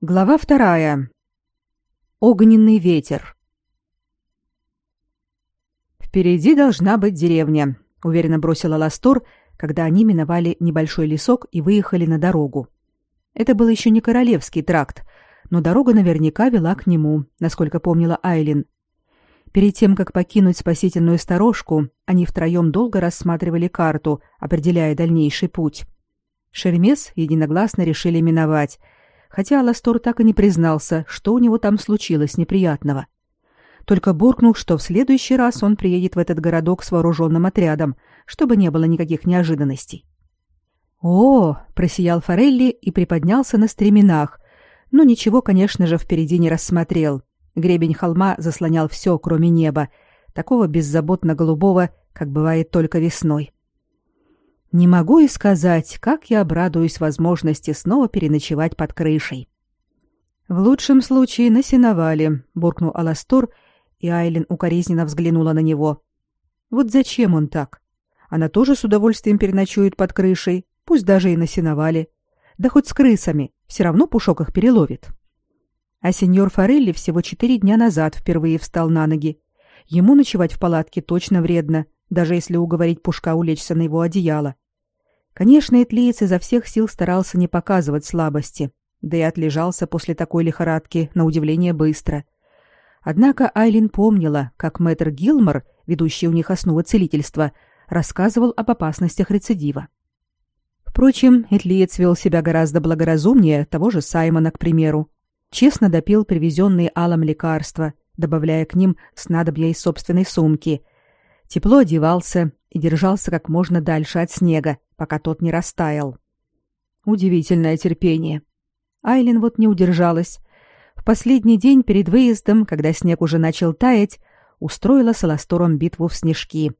Глава вторая. Огненный ветер. Впереди должна быть деревня, уверенно бросила Ластор, когда они миновали небольшой лесок и выехали на дорогу. Это был еще не королевский тракт, но дорога наверняка вела к нему, насколько помнила Айлин. Перед тем, как покинуть спасительную сторожку, они втроем долго рассматривали карту, определяя дальнейший путь. Шермес единогласно решили миновать — хотя Аластор так и не признался, что у него там случилось неприятного. Только буркнул, что в следующий раз он приедет в этот городок с вооруженным отрядом, чтобы не было никаких неожиданностей. «О!» — просиял Форелли и приподнялся на стременах, но ничего, конечно же, впереди не рассмотрел. Гребень холма заслонял все, кроме неба, такого беззаботно голубого, как бывает только весной. Не могу и сказать, как я обрадуюсь возможности снова переночевать под крышей. В лучшем случае на сеновале, буркнул Аластор, и Айлин укоризненно взглянула на него. Вот зачем он так? Она тоже с удовольствием переночует под крышей, пусть даже и на сеновале. Да хоть с крысами, все равно Пушок их переловит. А сеньор Форелли всего четыре дня назад впервые встал на ноги. Ему ночевать в палатке точно вредно, даже если уговорить Пушка улечься на его одеяло. Конечно, Этлиец изо всех сил старался не показывать слабости, да и отлежался после такой лихорадки на удивление быстро. Однако Айлин помнила, как мэтр Гилмор, ведущий у них основу целительства, рассказывал об опасностях рецидива. Впрочем, Этлиец вел себя гораздо благоразумнее того же Саймона, к примеру. Честно допил привезенные Алом лекарства, добавляя к ним снадобья из собственной сумки. Тепло одевался и держался как можно дальше от снега, пока тот не растаял. Удивительное терпение. Айлин вот не удержалась. В последний день перед выездом, когда снег уже начал таять, устроила с Аластором битву в снежки.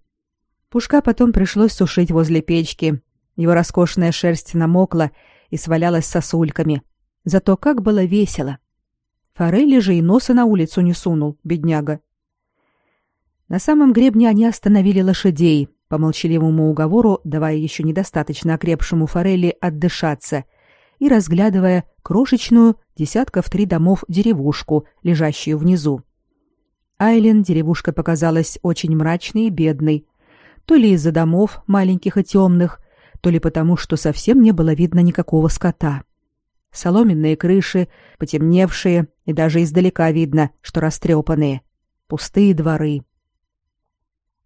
Пушка потом пришлось сушить возле печки. Его роскошная шерсть намокла и свалялась сосульками. Зато как было весело. Форели же и носа на улицу не сунул, бедняга. На самом гребне они остановили лошадей, по молчаливому уговору давая еще недостаточно окрепшему форели отдышаться и разглядывая крошечную десятков три домов деревушку, лежащую внизу. Айлен деревушка показалась очень мрачной и бедной, то ли из-за домов маленьких и темных, то ли потому, что совсем не было видно никакого скота. Соломенные крыши, потемневшие, и даже издалека видно, что растрепанные. Пустые дворы.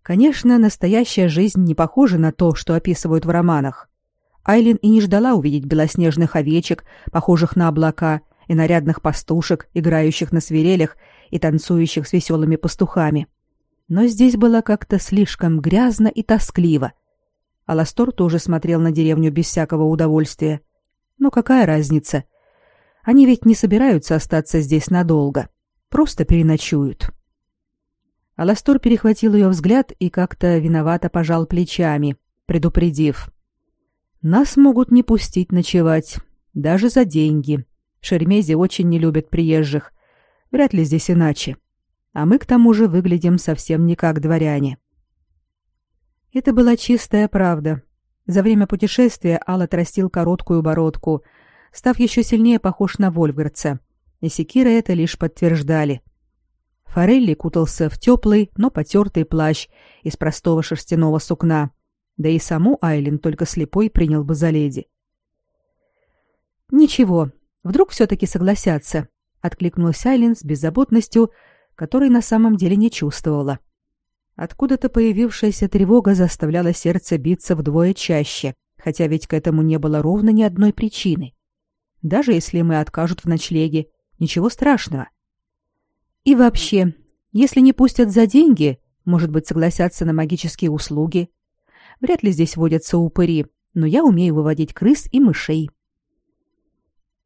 Конечно, настоящая жизнь не похожа на то, что описывают в романах. Айлин и не ждала увидеть белоснежных овечек, похожих на облака, и нарядных пастушек, играющих на свирелях и танцующих с веселыми пастухами. Но здесь было как-то слишком грязно и тоскливо. Аластор тоже смотрел на деревню без всякого удовольствия. Но какая разница? Они ведь не собираются остаться здесь надолго. Просто переночуют. Аластор перехватил ее взгляд и как-то виновато пожал плечами, предупредив. «Нас могут не пустить ночевать, даже за деньги. Шермези очень не любят приезжих. Вряд ли здесь иначе. А мы к тому же выглядим совсем не как дворяне». Это была чистая правда. За время путешествия Ал отрастил короткую бородку, став еще сильнее похож на Вольфгардца, и секиры это лишь подтверждали – Форелли кутался в теплый, но потертый плащ из простого шерстяного сукна, да и саму Айлин только слепой принял бы за леди. «Ничего, вдруг все-таки согласятся», — откликнулась Айлин с беззаботностью, которой на самом деле не чувствовала. Откуда-то появившаяся тревога заставляла сердце биться вдвое чаще, хотя ведь к этому не было ровно ни одной причины. Даже если мы откажут в ночлеге, ничего страшного — и вообще, если не пустят за деньги, может быть, согласятся на магические услуги. Вряд ли здесь водятся упыри, но я умею выводить крыс и мышей.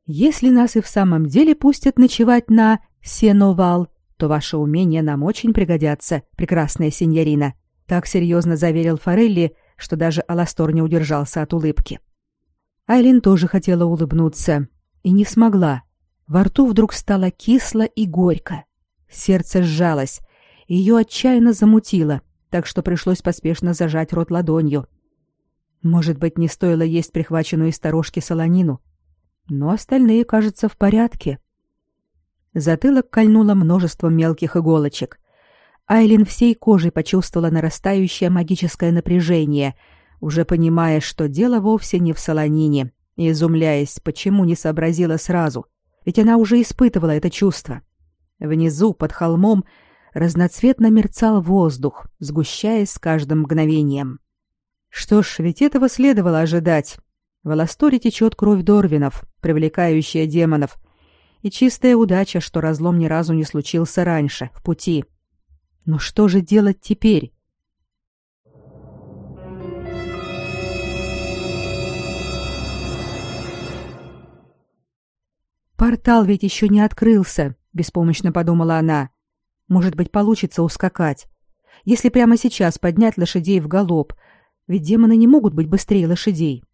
Если нас и в самом деле пустят ночевать на Сеновал, то ваши умения нам очень пригодятся, прекрасная сеньорина, так серьезно заверил Форелли, что даже Аластор не удержался от улыбки. Айлин тоже хотела улыбнуться и не смогла. Во рту вдруг стало кисло и горько. Сердце сжалось, ее отчаянно замутило, так что пришлось поспешно зажать рот ладонью. Может быть, не стоило есть прихваченную из сторожки солонину? но остальные, кажется, в порядке. Затылок кольнуло множество мелких иголочек. Айлин всей кожей почувствовала нарастающее магическое напряжение, уже понимая, что дело вовсе не в солонине, и изумляясь, почему не сообразила сразу, ведь она уже испытывала это чувство. Внизу, под холмом, разноцветно мерцал воздух, сгущаясь с каждым мгновением. Что ж, ведь этого следовало ожидать. В Аласторе течет кровь Дорвинов, привлекающая демонов, и чистая удача, что разлом ни разу не случился раньше, в пути. Но что же делать теперь? Портал ведь еще не открылся, беспомощно подумала она. Может быть, получится ускакать. Если прямо сейчас поднять лошадей в галоп, ведь демоны не могут быть быстрее лошадей.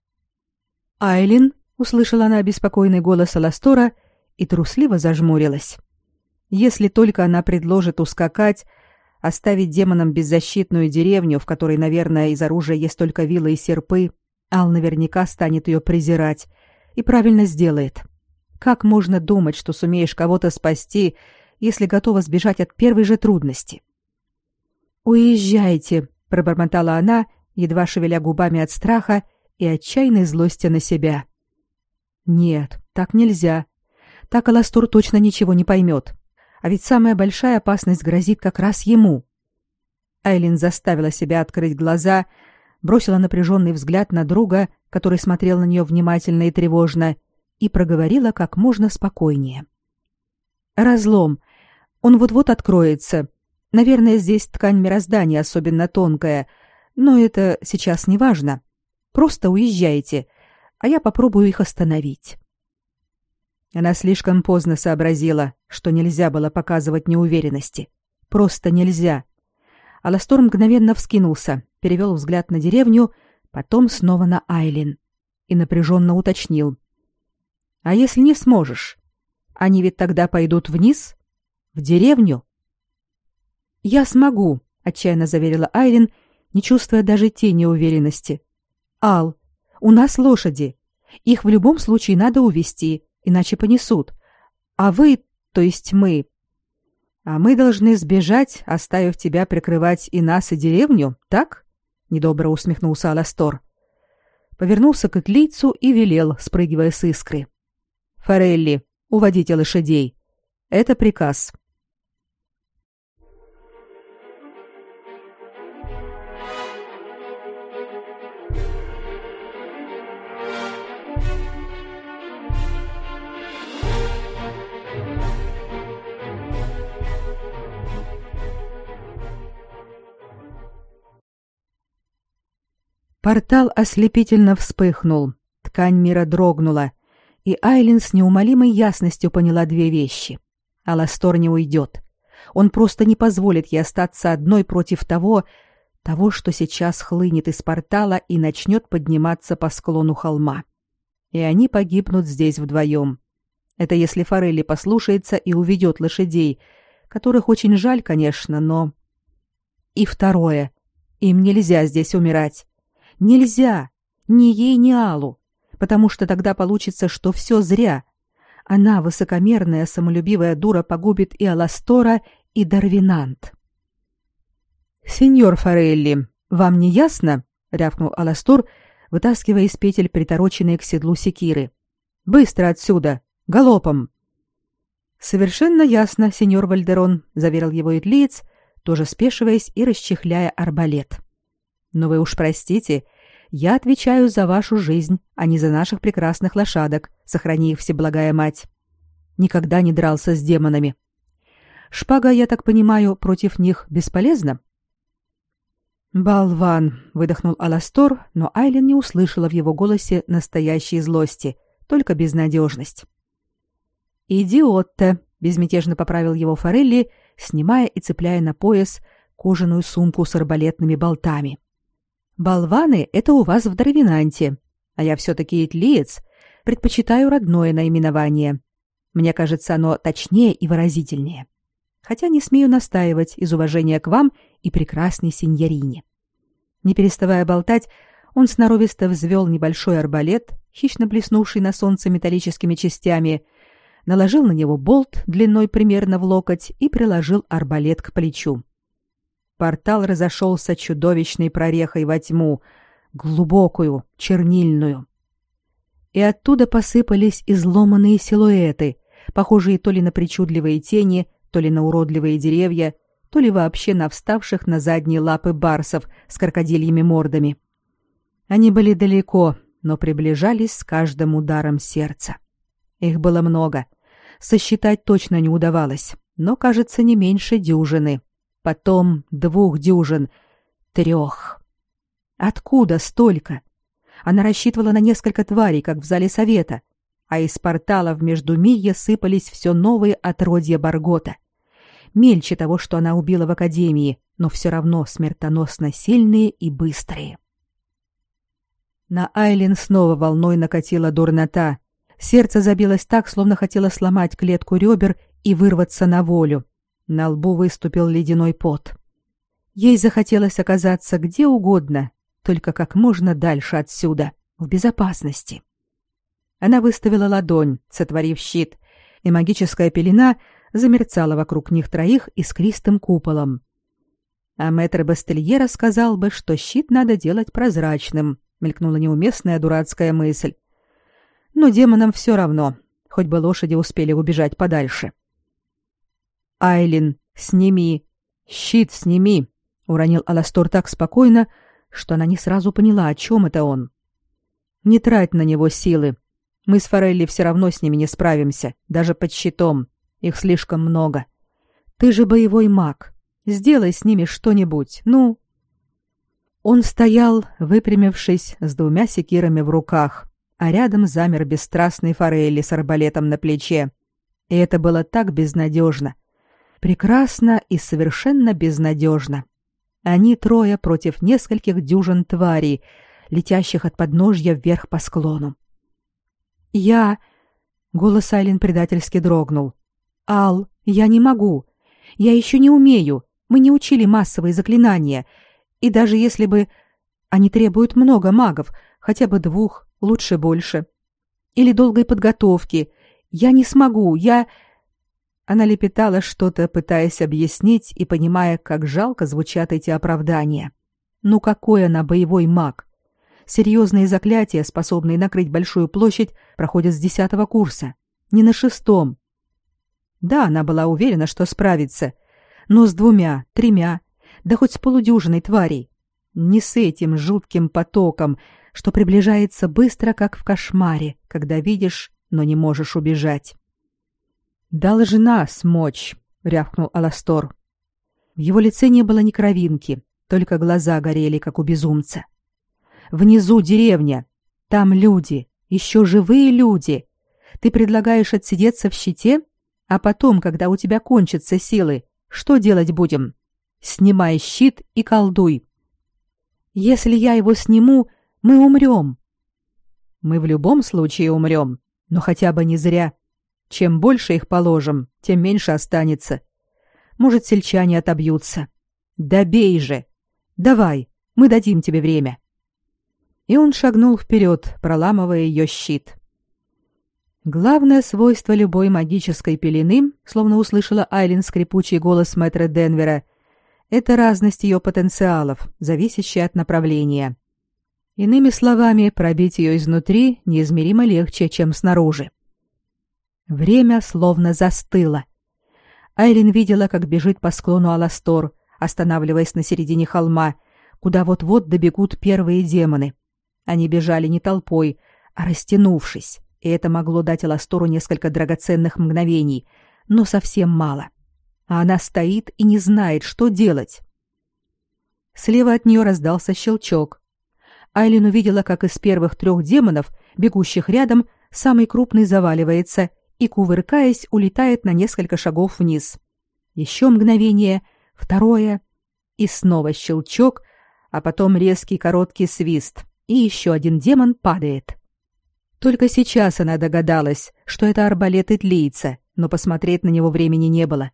Айлин услышала она беспокойный голос Аластора и трусливо зажмурилась. Если только она предложит ускакать, оставить демонам беззащитную деревню, в которой, наверное, из оружия есть только вилы и серпы, Ал наверняка станет ее презирать и правильно сделает. Как можно думать, что сумеешь кого-то спасти, если готова сбежать от первой же трудности? Уезжайте, пробормотала она, едва шевеля губами от страха и отчаянной злости на себя. Нет, так нельзя. Так Аластур точно ничего не поймет. А ведь самая большая опасность грозит как раз ему. Айлин заставила себя открыть глаза, бросила напряженный взгляд на друга, который смотрел на нее внимательно и тревожно, и проговорила как можно спокойнее. «Разлом. Он вот-вот откроется. Наверное, здесь ткань мироздания особенно тонкая, но это сейчас не важно. Просто уезжайте, а я попробую их остановить. Она слишком поздно сообразила, что нельзя было показывать неуверенности. Просто нельзя. Аластор мгновенно вскинулся, перевел взгляд на деревню, потом снова на Айлин и напряженно уточнил. «А если не сможешь? Они ведь тогда пойдут вниз? В деревню?» «Я смогу», — отчаянно заверила Айлин, не чувствуя даже тени уверенности. «Ал, у нас лошади. Их в любом случае надо увести, иначе понесут. А вы, то есть мы... А мы должны сбежать, оставив тебя прикрывать и нас, и деревню, так? Недобро усмехнулся Аластор. Повернулся к Этлийцу и велел, спрыгивая с искры. Форелли, уводите лошадей. Это приказ. Портал ослепительно вспыхнул, ткань мира дрогнула, и Айлин с неумолимой ясностью поняла две вещи. Аластор не уйдет. Он просто не позволит ей остаться одной против того, того, что сейчас хлынет из портала и начнет подниматься по склону холма. И они погибнут здесь вдвоем. Это если Форелли послушается и уведет лошадей, которых очень жаль, конечно, но... И второе. Им нельзя здесь умирать. Нельзя. Ни ей, ни Аллу. Потому что тогда получится, что все зря. Она, высокомерная, самолюбивая дура, погубит и Аластора, и Дарвинант. «Сеньор Форелли, вам не ясно?» — рявкнул Аластор, вытаскивая из петель притороченные к седлу секиры. «Быстро отсюда! Галопом!» «Совершенно ясно, сеньор Вальдерон», — заверил его Идлиец, тоже спешиваясь и расчехляя арбалет. Но вы уж простите, я отвечаю за вашу жизнь, а не за наших прекрасных лошадок, сохрани их всеблагая мать. Никогда не дрался с демонами. Шпага, я так понимаю, против них бесполезна? Болван, выдохнул Аластор, но Айлен не услышала в его голосе настоящей злости, только безнадежность. Идиот-то, безмятежно поправил его Форелли, снимая и цепляя на пояс кожаную сумку с арбалетными болтами. Болваны — это у вас в Дарвинанте, а я все-таки итлиец, предпочитаю родное наименование. Мне кажется, оно точнее и выразительнее. Хотя не смею настаивать из уважения к вам и прекрасной сеньорине. Не переставая болтать, он сноровисто взвел небольшой арбалет хищно блеснувший на солнце металлическими частями, наложил на него болт длиной примерно в локоть и приложил арбалет к плечу. Портал разошелся чудовищной прорехой во тьму, глубокую, чернильную. И оттуда посыпались изломанные силуэты, похожие то ли на причудливые тени, то ли на уродливые деревья, то ли вообще на вставших на задние лапы барсов с крокодильями мордами. Они были далеко, но приближались с каждым ударом сердца. Их было много. Сосчитать точно не удавалось, но, кажется, не меньше дюжины. Потом двух дюжин, трех. Откуда столько? Она рассчитывала на несколько тварей, как в зале совета, а из порталов между Мия сыпались все новые отродья Баргота. Мельче того, что она убила в Академии, но все равно смертоносно сильные и быстрые. На Айлин снова волной накатила дурнота. Сердце забилось так, словно хотело сломать клетку ребер и вырваться на волю. На лбу выступил ледяной пот. Ей захотелось оказаться где угодно, только как можно дальше отсюда, в безопасности. Она выставила ладонь, сотворив щит, и магическая пелена замерцала вокруг них троих искристым куполом. А мэтр Бастельера сказал бы, что щит надо делать прозрачным, мелькнула неуместная дурацкая мысль. Но демонам все равно, хоть бы лошади успели убежать подальше. Айлин, сними, щит сними, уронил Аластор так спокойно, что она не сразу поняла, о чем это он. Не трать на него силы. Мы с Форелли все равно с ними не справимся, даже под щитом. Их слишком много. Ты же боевой маг. Сделай с ними что-нибудь. Ну, он стоял, выпрямившись, с двумя секирами в руках, а рядом замер бесстрастный Форелли с арбалетом на плече. И это было так безнадежно. Прекрасно и совершенно безнадежно. Они трое против нескольких дюжин тварей, летящих от подножья вверх по склону. «Я...» — голос Айлин предательски дрогнул. «Ал, я не могу. Я еще не умею. Мы не учили массовые заклинания. И даже если бы... Они требуют много магов, хотя бы двух, лучше больше. Или долгой подготовки. Я не смогу, я... Она лепетала что-то, пытаясь объяснить и понимая, как жалко звучат эти оправдания. Ну какой она боевой маг? Серьезные заклятия, способные накрыть большую площадь, проходят с десятого курса. Не на шестом. Да, она была уверена, что справится. Но с двумя, тремя, да хоть с полудюжиной тварей. Не с этим жутким потоком, что приближается быстро, как в кошмаре, когда видишь, но не можешь убежать. «Должна смочь», — рявкнул Аластор. В его лице не было ни кровинки, только глаза горели, как у безумца. «Внизу деревня. Там люди, еще живые люди. Ты предлагаешь отсидеться в щите, а потом, когда у тебя кончатся силы, что делать будем?» Снимай щит и колдуй. Если я его сниму, мы умрем. Мы в любом случае умрем, но хотя бы не зря. Чем больше их положим, тем меньше останется. Может, сельчане отобьются. Добей же. Давай, мы дадим тебе время. И он шагнул вперед, проламывая ее щит. Главное свойство любой магической пелены, словно услышала Айлин скрипучий голос мэтра Денвера, это разность ее потенциалов, зависящая от направления. Иными словами, пробить ее изнутри неизмеримо легче, чем снаружи. Время словно застыло. Айлин видела, как бежит по склону Аластор, останавливаясь на середине холма, куда вот-вот добегут первые демоны. Они бежали не толпой, а растянувшись, и это могло дать Аластору несколько драгоценных мгновений, но совсем мало. — а она стоит и не знает, что делать. Слева от нее раздался щелчок. Айлин увидела, как из первых трех демонов, бегущих рядом, самый крупный заваливается и, кувыркаясь, улетает на несколько шагов вниз. Еще мгновение, второе, и снова щелчок, а потом резкий короткий свист, и еще один демон падает. Только сейчас она догадалась, что это арбалет Итлийца, но посмотреть на него времени не было.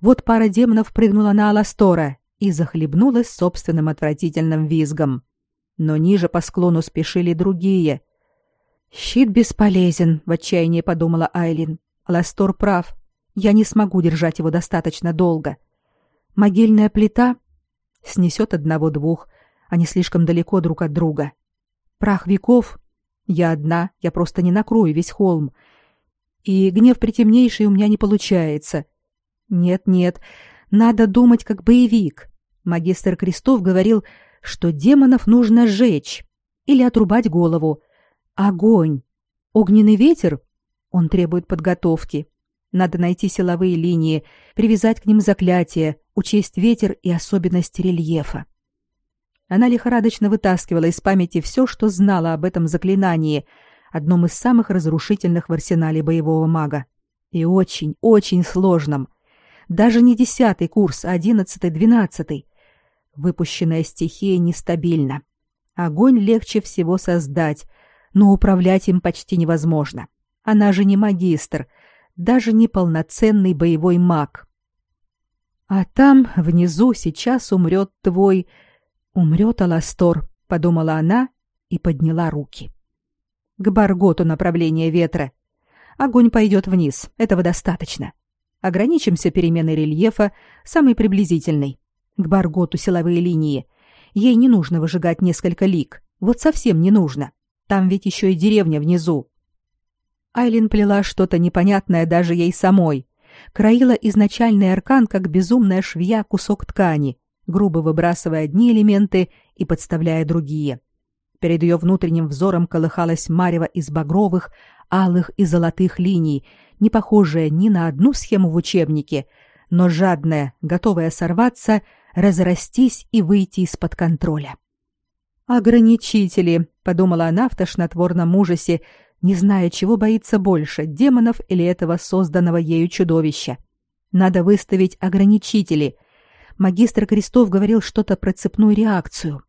Вот пара демонов прыгнула на Аластора и захлебнулась собственным отвратительным визгом. Но ниже по склону спешили другие. Щит бесполезен, в отчаянии подумала Айлин. Ластор прав. Я не смогу держать его достаточно долго. Могильная плита снесет одного-двух, они слишком далеко друг от друга. Прах веков. Я одна, я просто не накрою весь холм. И гнев притемнейший у меня не получается. Нет, нет, надо думать как боевик. Магистр Крестов говорил, что демонов нужно сжечь или отрубать голову. Огонь. Огненный ветер? Он требует подготовки. Надо найти силовые линии, привязать к ним заклятия, учесть ветер и особенности рельефа. Она лихорадочно вытаскивала из памяти все, что знала об этом заклинании, одном из самых разрушительных в арсенале боевого мага. И очень, очень сложном. Даже не десятый курс, а одиннадцатый, двенадцатый. Выпущенная стихия нестабильна. Огонь легче всего создать, но управлять им почти невозможно. Она же не магистр, даже не полноценный боевой маг. А там, внизу, сейчас умрет твой Умрет Аластор, подумала она и подняла руки. К Барготу направление ветра. Огонь пойдет вниз, этого достаточно. Ограничимся переменой рельефа, самой приблизительной. К Барготу силовые линии. Ей не нужно выжигать несколько лик. Вот совсем не нужно. Там ведь еще и деревня внизу. Айлин плела что-то непонятное даже ей самой. Краила изначальный аркан, как безумная швея, кусок ткани грубо выбрасывая одни элементы и подставляя другие. Перед ее внутренним взором колыхалась марево из багровых, алых и золотых линий, не похожая ни на одну схему в учебнике, но жадная, готовая сорваться, разрастись и выйти из-под контроля. «Ограничители», — подумала она в тошнотворном ужасе, не зная, чего боится больше, демонов или этого созданного ею чудовища. Надо выставить ограничители — магистр Крестов говорил что-то про цепную реакцию.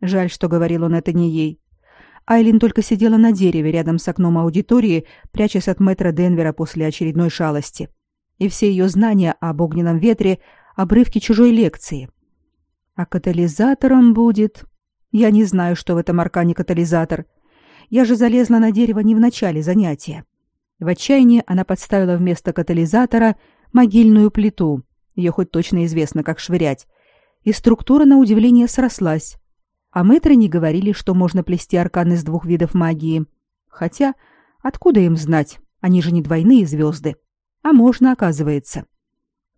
Жаль, что говорил он это не ей. Айлин только сидела на дереве рядом с окном аудитории, прячась от мэтра Денвера после очередной шалости. И все ее знания об огненном ветре — обрывки чужой лекции. А катализатором будет... Я не знаю, что в этом аркане катализатор. Я же залезла на дерево не в начале занятия. В отчаянии она подставила вместо катализатора могильную плиту, ее хоть точно известно, как швырять. И структура, на удивление, срослась. А мэтры не говорили, что можно плести аркан из двух видов магии. Хотя, откуда им знать? Они же не двойные звезды. А можно, оказывается.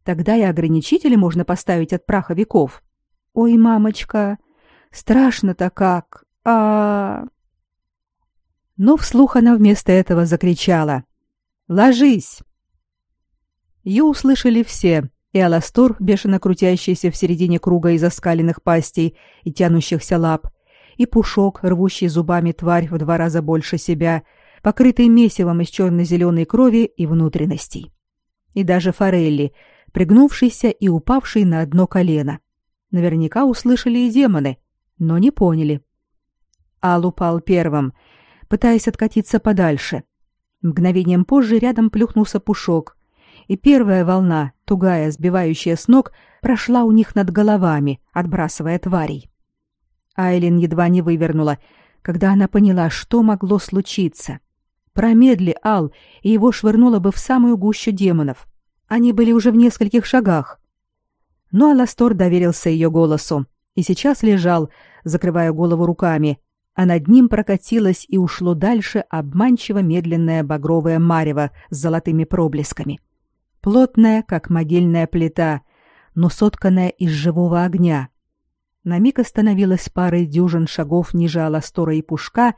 Тогда и ограничители можно поставить от праха веков. Ой, мамочка, страшно-то как. А, Но вслух она вместо этого закричала: "Ложись!" Ее услышали все, и Аластор, бешено крутящийся в середине круга из оскаленных пастей и тянущихся лап, и Пушок, рвущий зубами тварь в два раза больше себя, покрытый месивом из черно-зеленой крови и внутренностей. И даже Форелли, пригнувшийся и упавший на одно колено. Наверняка услышали и демоны, но не поняли. Ал упал первым, пытаясь откатиться подальше. Мгновением позже рядом плюхнулся Пушок, и первая волна, тугая, сбивающая с ног, прошла у них над головами, отбрасывая тварей. Айлин едва не вывернула, когда она поняла, что могло случиться. Промедли Ал, и его швырнуло бы в самую гущу демонов. Они были уже в нескольких шагах. Но Аластор доверился ее голосу и сейчас лежал, закрывая голову руками, а над ним прокатилось и ушло дальше обманчиво медленное багровое марево с золотыми проблесками плотная, как могильная плита, но сотканная из живого огня. На миг остановилась парой дюжин шагов ниже Аластора и Пушка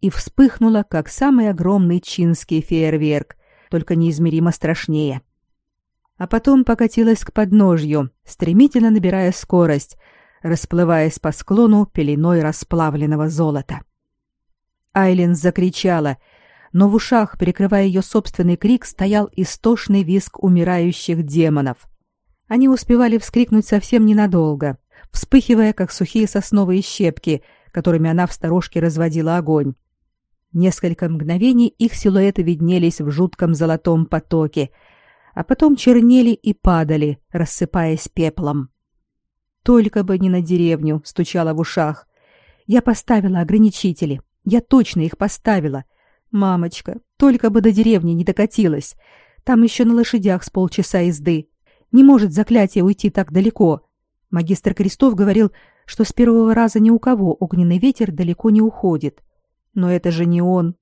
и вспыхнула, как самый огромный чинский фейерверк, только неизмеримо страшнее. А потом покатилась к подножью, стремительно набирая скорость, расплываясь по склону пеленой расплавленного золота. Айлин закричала — но в ушах, перекрывая ее собственный крик, стоял истошный визг умирающих демонов. Они успевали вскрикнуть совсем ненадолго, вспыхивая, как сухие сосновые щепки, которыми она в сторожке разводила огонь. Несколько мгновений их силуэты виднелись в жутком золотом потоке, а потом чернели и падали, рассыпаясь пеплом. Только бы не на деревню, стучала в ушах. Я поставила ограничители. Я точно их поставила. Мамочка, только бы до деревни не докатилась. Там еще на лошадях с полчаса езды. Не может заклятие уйти так далеко. Магистр Крестов говорил, что с первого раза ни у кого огненный ветер далеко не уходит. Но это же не он.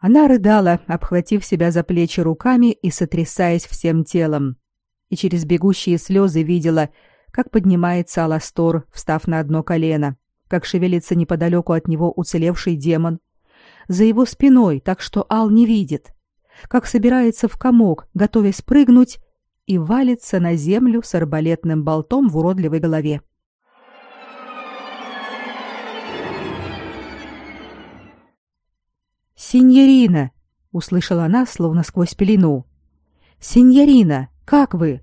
Она рыдала, обхватив себя за плечи руками и сотрясаясь всем телом. И через бегущие слезы видела, как поднимается Аластор, встав на одно колено, как шевелится неподалеку от него уцелевший демон. За его спиной, так что Ал не видит. Как собирается в комок, готовясь прыгнуть, и валится на землю с арбалетным болтом в уродливой голове. «Синьорина!» — услышала она, словно сквозь пелену. «Синьорина, как вы?»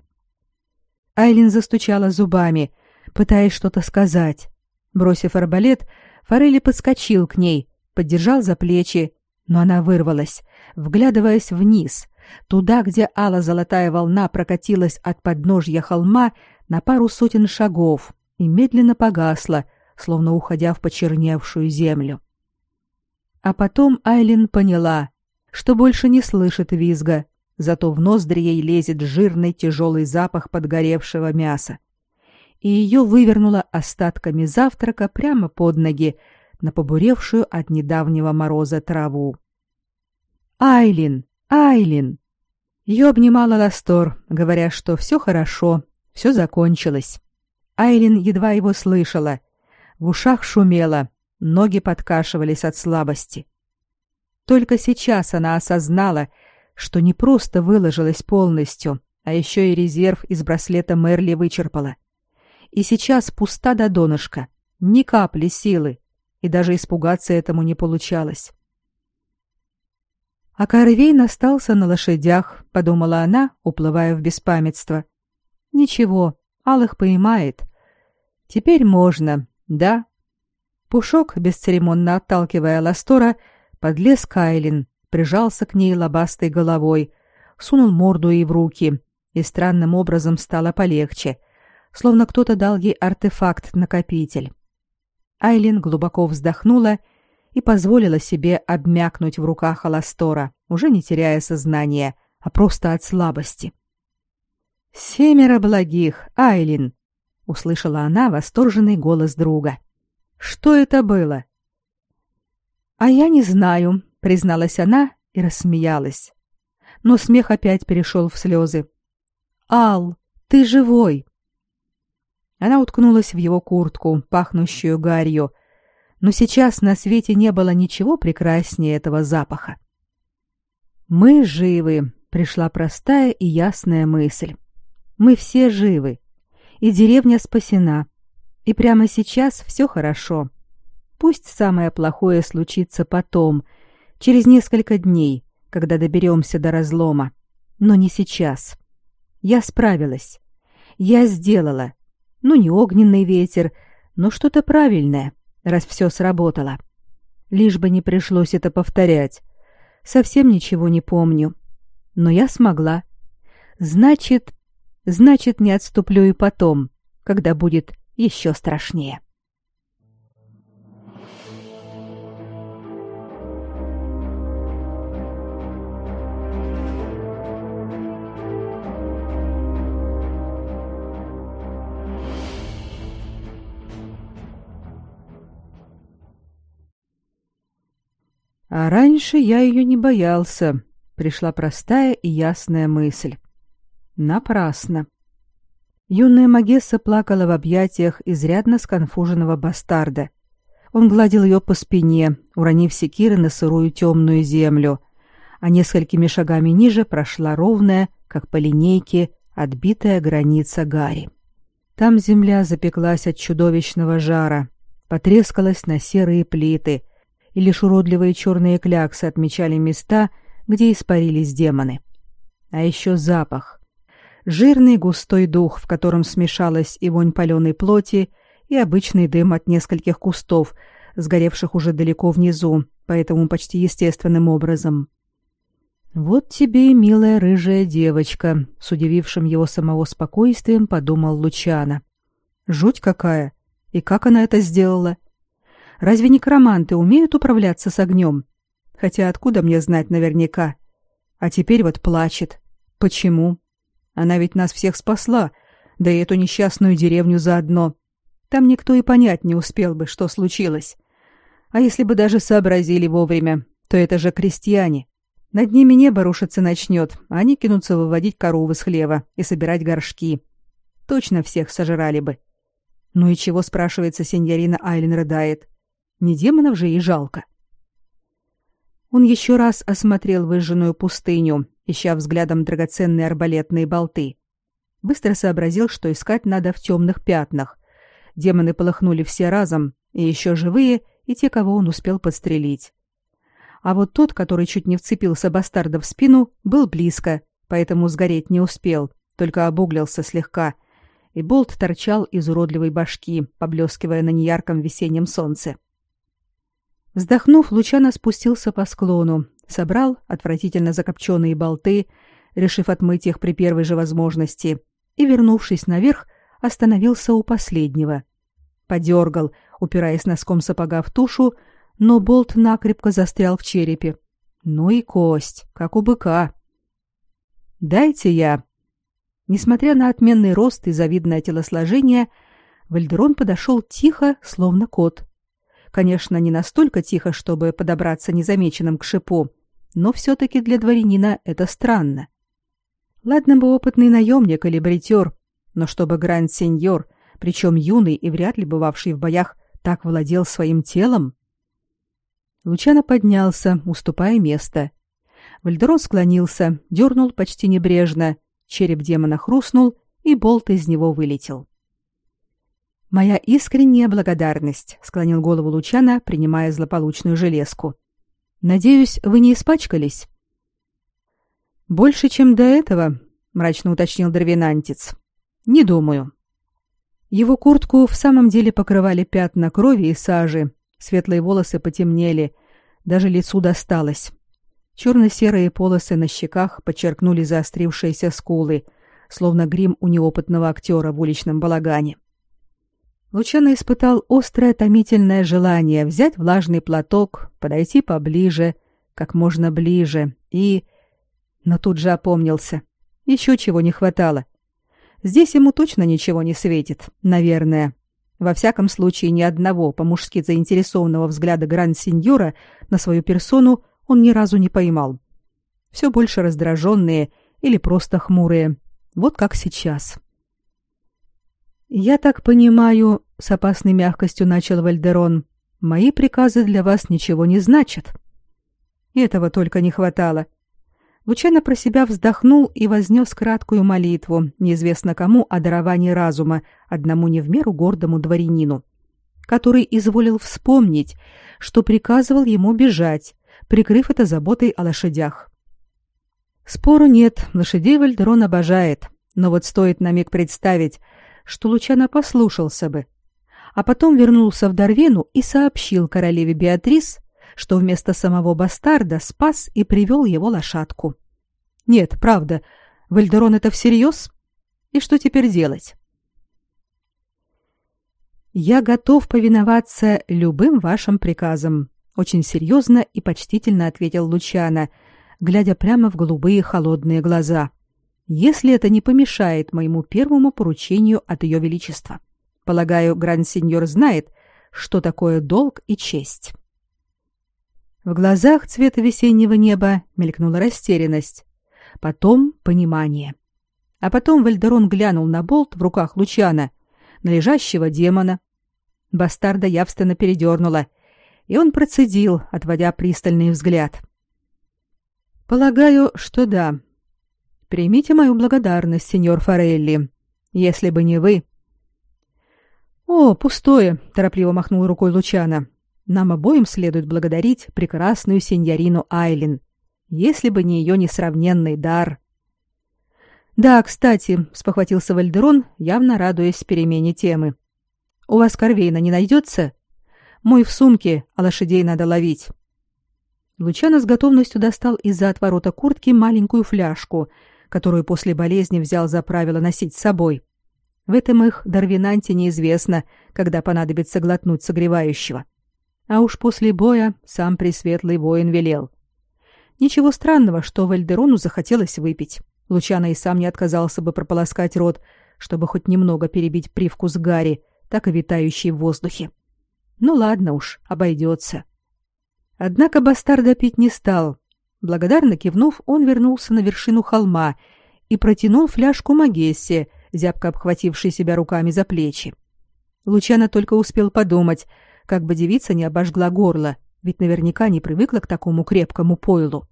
Айлин застучала зубами, пытаясь что-то сказать. Бросив арбалет, Форели подскочил к ней, поддержал за плечи, но она вырвалась, вглядываясь вниз, туда, где ало-золотая волна прокатилась от подножья холма на пару сотен шагов и медленно погасла, словно уходя в почерневшую землю. А потом Айлин поняла, что больше не слышит визга, зато в ноздри ей лезет жирный тяжелый запах подгоревшего мяса. И ее вывернуло остатками завтрака прямо под ноги на побуревшую от недавнего мороза траву. «Айлин! Айлин!» Ее обнимала Ластор, говоря, что все хорошо, все закончилось. Айлин едва его слышала. В ушах шумело, Ноги подкашивались от слабости. Только сейчас она осознала, что не просто выложилась полностью, а еще и резерв из браслета Мерли вычерпала. И сейчас пуста до донышка, ни капли силы, и даже испугаться этому не получалось. А Корвейн остался на лошадях, подумала она, уплывая в беспамятство. Ничего, Алых поймает. Теперь можно, да, Пушок, бесцеремонно отталкивая Ластора, подлез Кайлин, прижался к ней лобастой головой, сунул морду ей в руки, и странным образом стало полегче, словно кто-то дал ей артефакт-накопитель. Айлин глубоко вздохнула и позволила себе обмякнуть в руках Аластора, уже не теряя сознания, а просто от слабости. «Семеро благих, Айлин!» — услышала она восторженный голос друга. — что это было? А я не знаю, призналась она и рассмеялась. Но смех опять перешел в слезы. Ал, ты живой. Она уткнулась в его куртку, пахнущую гарью, но сейчас на свете не было ничего прекраснее этого запаха. Мы живы, пришла простая и ясная мысль. Мы все живы, и деревня спасена. И прямо сейчас все хорошо. Пусть самое плохое случится потом, через несколько дней, когда доберемся до разлома. Но не сейчас. Я справилась. Я сделала. Ну, не огненный ветер, но что-то правильное, раз все сработало. Лишь бы не пришлось это повторять. Совсем ничего не помню. Но я смогла. Значит, значит, не отступлю и потом, когда будет еще страшнее. А раньше я ее не боялся, пришла простая и ясная мысль. Напрасно. Юная Магесса плакала в объятиях изрядно сконфуженного бастарда. Он гладил ее по спине, уронив секиры на сырую темную землю, а несколькими шагами ниже прошла ровная, как по линейке, отбитая граница Гари. Там земля запеклась от чудовищного жара, потрескалась на серые плиты, и лишь уродливые черные кляксы отмечали места, где испарились демоны. А еще запах. Жирный густой дух, в котором смешалась и вонь паленой плоти, и обычный дым от нескольких кустов, сгоревших уже далеко внизу, поэтому почти естественным образом. Вот тебе и милая рыжая девочка, с удивившим его самого спокойствием подумал Лучана. Жуть какая! И как она это сделала? Разве некроманты умеют управляться с огнем? Хотя откуда мне знать наверняка? А теперь вот плачет. Почему? Она ведь нас всех спасла, да и эту несчастную деревню заодно. Там никто и понять не успел бы, что случилось. А если бы даже сообразили вовремя, то это же крестьяне. Над ними небо рушиться начнет, а они кинутся выводить коровы с хлева и собирать горшки. Точно всех сожрали бы. Ну и чего, спрашивается, сеньорина Айлен рыдает? Не демонов же ей жалко. Он еще раз осмотрел выжженную пустыню, ища взглядом драгоценные арбалетные болты. Быстро сообразил, что искать надо в темных пятнах. Демоны полыхнули все разом, и еще живые, и те, кого он успел подстрелить. А вот тот, который чуть не вцепился бастарда в спину, был близко, поэтому сгореть не успел, только обуглился слегка, и болт торчал из уродливой башки, поблескивая на неярком весеннем солнце. Вздохнув, Лучано спустился по склону, собрал отвратительно закопченные болты, решив отмыть их при первой же возможности, и, вернувшись наверх, остановился у последнего. Подергал, упираясь носком сапога в тушу, но болт накрепко застрял в черепе. Ну и кость, как у быка. «Дайте я». Несмотря на отменный рост и завидное телосложение, Вальдерон подошел тихо, словно кот. Конечно, не настолько тихо, чтобы подобраться незамеченным к шипу, но все-таки для дворянина это странно. Ладно бы опытный наемник или бритер, но чтобы гранд-сеньор, причем юный и вряд ли бывавший в боях, так владел своим телом? Лучано поднялся, уступая место. Вальдерон склонился, дернул почти небрежно, череп демона хрустнул, и болт из него вылетел. «Моя искренняя благодарность», — склонил голову Лучана, принимая злополучную железку. «Надеюсь, вы не испачкались?» «Больше, чем до этого», — мрачно уточнил Дервинантец. «Не думаю». Его куртку в самом деле покрывали пятна крови и сажи, Светлые волосы потемнели, даже лицу досталось. Черно-серые полосы на щеках подчеркнули заострившиеся скулы, словно грим у неопытного актера в уличном балагане. Лучано испытал острое томительное желание взять влажный платок, подойти поближе, как можно ближе, и... Но тут же опомнился. Еще чего не хватало. Здесь ему точно ничего не светит, наверное. Во всяком случае, ни одного по-мужски заинтересованного взгляда гранд-сеньора на свою персону он ни разу не поймал. Все больше раздраженные или просто хмурые. Вот как сейчас. «Я так понимаю», — с опасной мягкостью начал Вальдерон, — «мои приказы для вас ничего не значат». Этого только не хватало. — Лучано про себя вздохнул и вознес краткую молитву, неизвестно кому, о даровании разума, одному не в меру гордому дворянину, который изволил вспомнить, что приказывал ему бежать, прикрыв это заботой о лошадях. Спору нет, лошадей Вальдерон обожает, но вот стоит на миг представить, что Лучано послушался бы, а потом вернулся в Дарвену и сообщил королеве Беатрис, что вместо самого бастарда спас и привел его лошадку. Нет, правда, Вальдерон это всерьез? И что теперь делать? Я готов повиноваться любым вашим приказам, очень серьезно и почтительно ответил Лучано, глядя прямо в голубые холодные глаза. Если это не помешает моему первому поручению от ее величества. Полагаю, гранд-сеньор знает, что такое долг и честь. В глазах цвета весеннего неба мелькнула растерянность, потом понимание. А потом Вальдерон глянул на болт в руках Лучана, на лежащего демона. Бастарда явственно передернула, и он процедил, отводя пристальный взгляд. «Полагаю, что да. Примите мою благодарность, сеньор Форелли. Если бы не вы...» «О, пустое!» — торопливо махнул рукой Лучана. Нам обоим следует благодарить прекрасную сеньорину Айлин. Если бы не ее несравненный дар. Да, кстати, спохватился Вальдерон, явно радуясь перемене темы. У вас корвейна не найдется? Мой в сумке, а лошадей надо ловить. Лучано с готовностью достал из-за отворота куртки маленькую фляжку, которую после болезни взял за правило носить с собой. В этом их Дарвинанте неизвестно, когда понадобится глотнуть согревающего. А уж после боя сам пресветлый воин велел. Ничего странного, что Вальдерону захотелось выпить. Лучано и сам не отказался бы прополоскать рот, чтобы хоть немного перебить привкус гари, так и витающий в воздухе. Ну ладно уж, обойдется. Однако бастарда пить не стал. Благодарно кивнув, он вернулся на вершину холма и протянул фляжку Магессе, зябко обхватившей себя руками за плечи. Лучано только успел подумать, как бы девица не обожгла горло, ведь наверняка не привыкла к такому крепкому пойлу.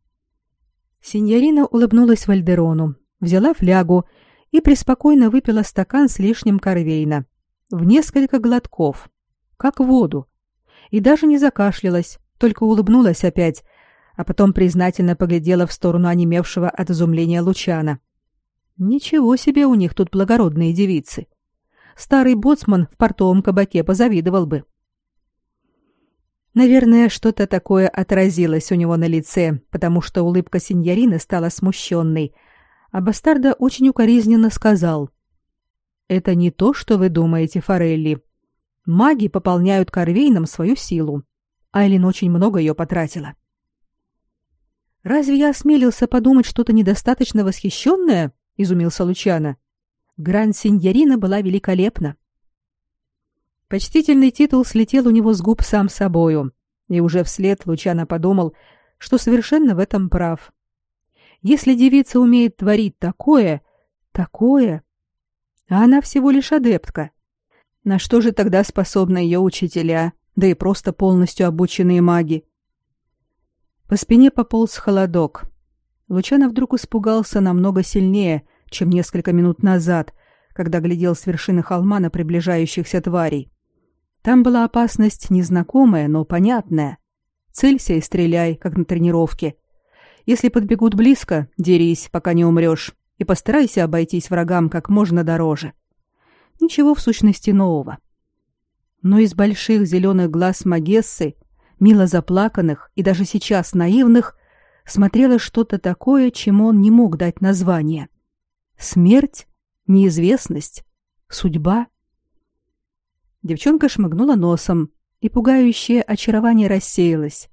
Синьорина улыбнулась Вальдерону, взяла флягу и преспокойно выпила стакан с лишним корвейна. В несколько глотков, как воду. И даже не закашлялась, только улыбнулась опять, а потом признательно поглядела в сторону онемевшего от изумления Лучана. Ничего себе у них тут благородные девицы. Старый боцман в портовом кабаке позавидовал бы. Наверное, что-то такое отразилось у него на лице, потому что улыбка сеньорины стала смущенной, а бастарда очень укоризненно сказал. «Это не то, что вы думаете, Форелли. Маги пополняют Корвейном свою силу. Айлин очень много ее потратила. Разве я осмелился подумать что-то недостаточно восхищенное? изумился Лучано. Гранд-синьорина была великолепна. Почтительный титул слетел у него с губ сам собою, и уже вслед Лучано подумал, что совершенно в этом прав. Если девица умеет творить такое, такое, а она всего лишь адептка, на что же тогда способны ее учителя? да и просто полностью обученные маги. По спине пополз холодок. Лучано вдруг испугался намного сильнее, чем несколько минут назад, когда глядел с вершины холма на приближающихся тварей. Там была опасность незнакомая, но понятная. Целься и стреляй, как на тренировке. Если подбегут близко, дерись, пока не умрешь, и постарайся обойтись врагам как можно дороже. Ничего в сущности нового но из больших зеленых глаз Магессы, мило заплаканных и даже сейчас наивных, смотрело что-то такое, чему он не мог дать название. Смерть, неизвестность, судьба. Девчонка шмыгнула носом, и пугающее очарование рассеялось.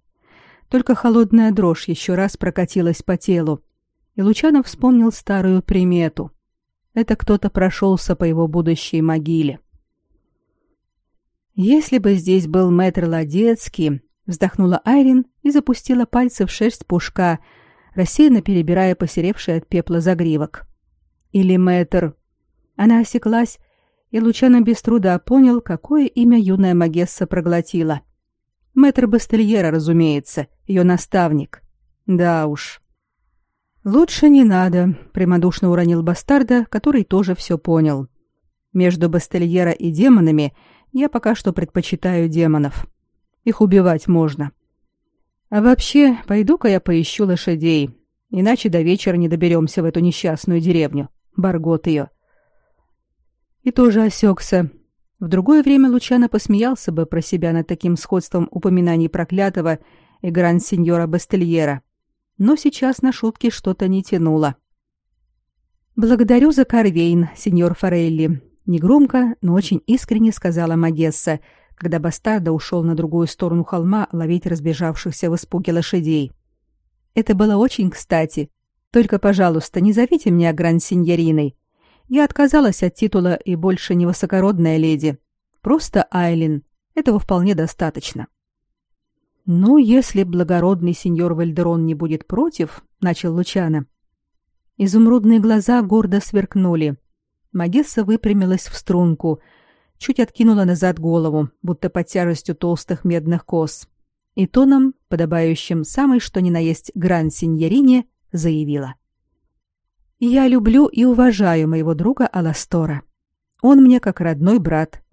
Только холодная дрожь еще раз прокатилась по телу, и Лучанов вспомнил старую примету. Это кто-то прошелся по его будущей могиле. Если бы здесь был мэтр Ладецкий, вздохнула Айрин и запустила пальцы в шерсть пушка, рассеянно перебирая посеревший от пепла загривок. Или мэтр. Она осеклась, и Лучано без труда понял, какое имя юная Магесса проглотила. Мэтр Бастельера, разумеется, ее наставник. Да уж. Лучше не надо, прямодушно уронил бастарда, который тоже все понял. Между Бастельера и демонами — я пока что предпочитаю демонов. Их убивать можно. А вообще, пойду-ка я поищу лошадей, иначе до вечера не доберемся в эту несчастную деревню. Баргот ее. И тоже осекся. В другое время Лучано посмеялся бы про себя над таким сходством упоминаний проклятого и гранд-сеньора Бастельера. Но сейчас на шутки что-то не тянуло. «Благодарю за Карвейн, сеньор Форелли», негромко, но очень искренне сказала Магесса, когда бастарда ушел на другую сторону холма ловить разбежавшихся в испуге лошадей. Это было очень кстати. Только, пожалуйста, не зовите меня гранд-синьориной. Я отказалась от титула и больше не высокородная леди. Просто Айлин. Этого вполне достаточно. Ну, если благородный сеньор Вальдерон не будет против, начал Лучано. Изумрудные глаза гордо сверкнули. Магесса выпрямилась в струнку, чуть откинула назад голову, будто под тяжестью толстых медных кос, и тоном, подобающим самой что ни на есть гран-синьорине, заявила. «Я люблю и уважаю моего друга Аластора. Он мне как родной брат.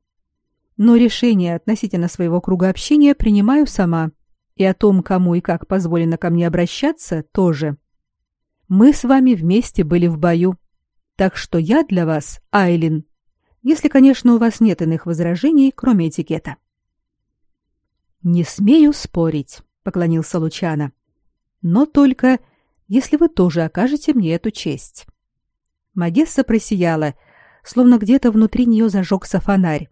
Но решение относительно своего круга общения принимаю сама, и о том, кому и как позволено ко мне обращаться, тоже. Мы с вами вместе были в бою, так что я для вас, Айлин, Если, конечно, у вас нет иных возражений, кроме этикета. Не смею спорить, поклонился Лучано. Но только если вы тоже окажете мне эту честь. Магесса просияла, словно где-то внутри нее зажегся фонарь.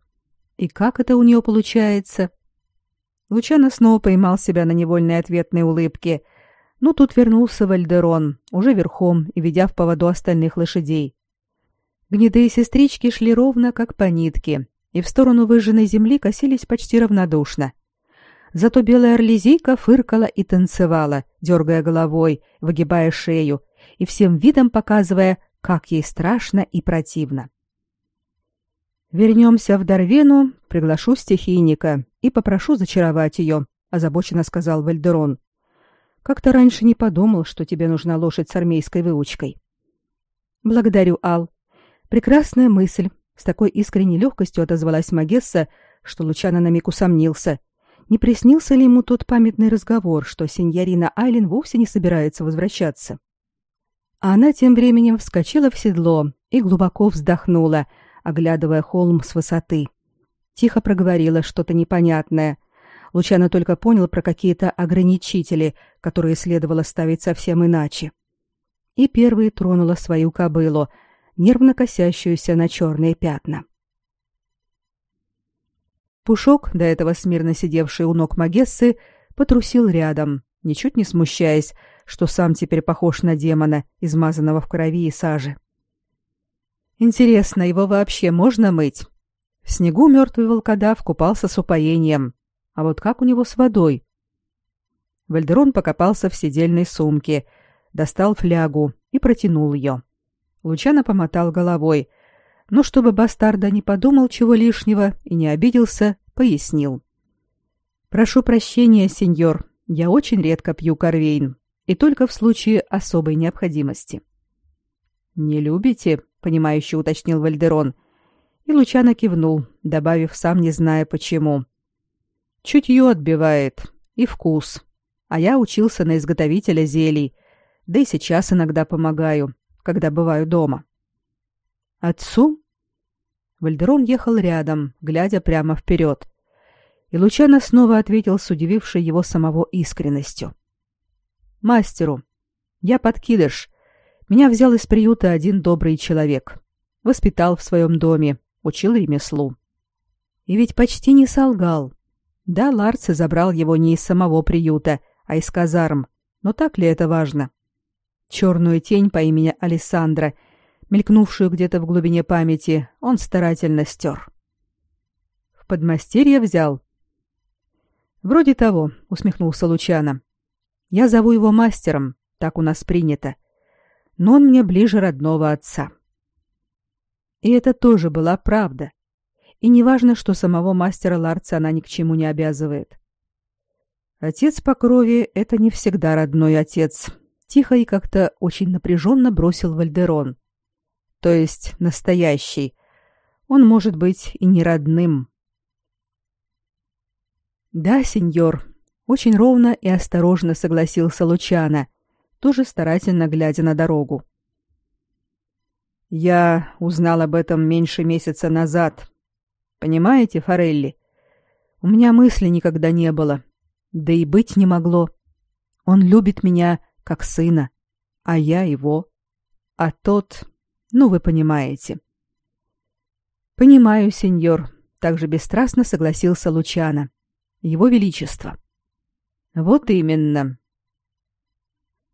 И как это у нее получается? Лучано снова поймал себя на невольной ответной улыбке. Но тут вернулся Вальдерон, уже верхом и ведя в поводу остальных лошадей. Гнедые сестрички шли ровно, как по нитке, и в сторону выжженной земли косились почти равнодушно. Зато белая орлезийка фыркала и танцевала, дергая головой, выгибая шею и всем видом показывая, как ей страшно и противно. Вернемся в Дарвену, приглашу стихийника и попрошу зачаровать ее», — озабоченно сказал Вальдерон. «Как-то раньше не подумал, что тебе нужна лошадь с армейской выучкой». «Благодарю, Ал. Прекрасная мысль», — с такой искренней легкостью отозвалась Магесса, что Лучано на миг усомнился. Не приснился ли ему тот памятный разговор, что сеньорина Айлен вовсе не собирается возвращаться? А она тем временем вскочила в седло и глубоко вздохнула, оглядывая холм с высоты. Тихо проговорила что-то непонятное. Лучано только понял про какие-то ограничители, которые следовало ставить совсем иначе. И первой тронула свою кобылу, нервно косящуюся на черные пятна. Пушок, до этого смирно сидевший у ног Магессы, потрусил рядом, ничуть не смущаясь, что сам теперь похож на демона, измазанного в крови и саже. Интересно, его вообще можно мыть? В снегу мертвый волкодав купался с упоением. А вот как у него с водой? Вальдерон покопался в сидельной сумке, достал флягу и протянул ее. Лучано помотал головой, но чтобы бастарда не подумал чего лишнего и не обиделся, пояснил. «Прошу прощения, сеньор, я очень редко пью корвейн, и только в случае особой необходимости». «Не любите?» понимающе уточнил Вальдерон. И Лучано кивнул, добавив сам не зная почему. Чутье отбивает и вкус. А я учился на изготовителя зелий, да и сейчас иногда помогаю, когда бываю дома. Отцу? Вальдерон ехал рядом, глядя прямо вперед. И Лучано снова ответил с удивившей его самого искренностью. «Мастеру. Я подкидыш, меня взял из приюта один добрый человек. Воспитал в своем доме, учил ремеслу. И ведь почти не солгал. Да, Ларце забрал его не из самого приюта, а из казарм. Но так ли это важно? Черную тень по имени Александра, мелькнувшую где-то в глубине памяти, он старательно стер. В подмастерье взял. Вроде того, усмехнулся Лучано. Я зову его мастером, так у нас принято. — но он мне ближе родного отца. И это тоже была правда. И неважно, что самого мастера Ларца она ни к чему не обязывает. Отец по крови — это не всегда родной отец. Тихо и как-то очень напряженно бросил Вальдерон. То есть настоящий. Он может быть и не родным. Да, сеньор, очень ровно и осторожно согласился Лучано, тоже старательно глядя на дорогу. Я узнал об этом меньше месяца назад. Понимаете, Форелли? У меня мысли никогда не было, да и быть не могло. Он любит меня как сына, а я его. А тот, ну вы понимаете. Понимаю, сеньор, также бесстрастно согласился Лучано. Его величество. Вот именно.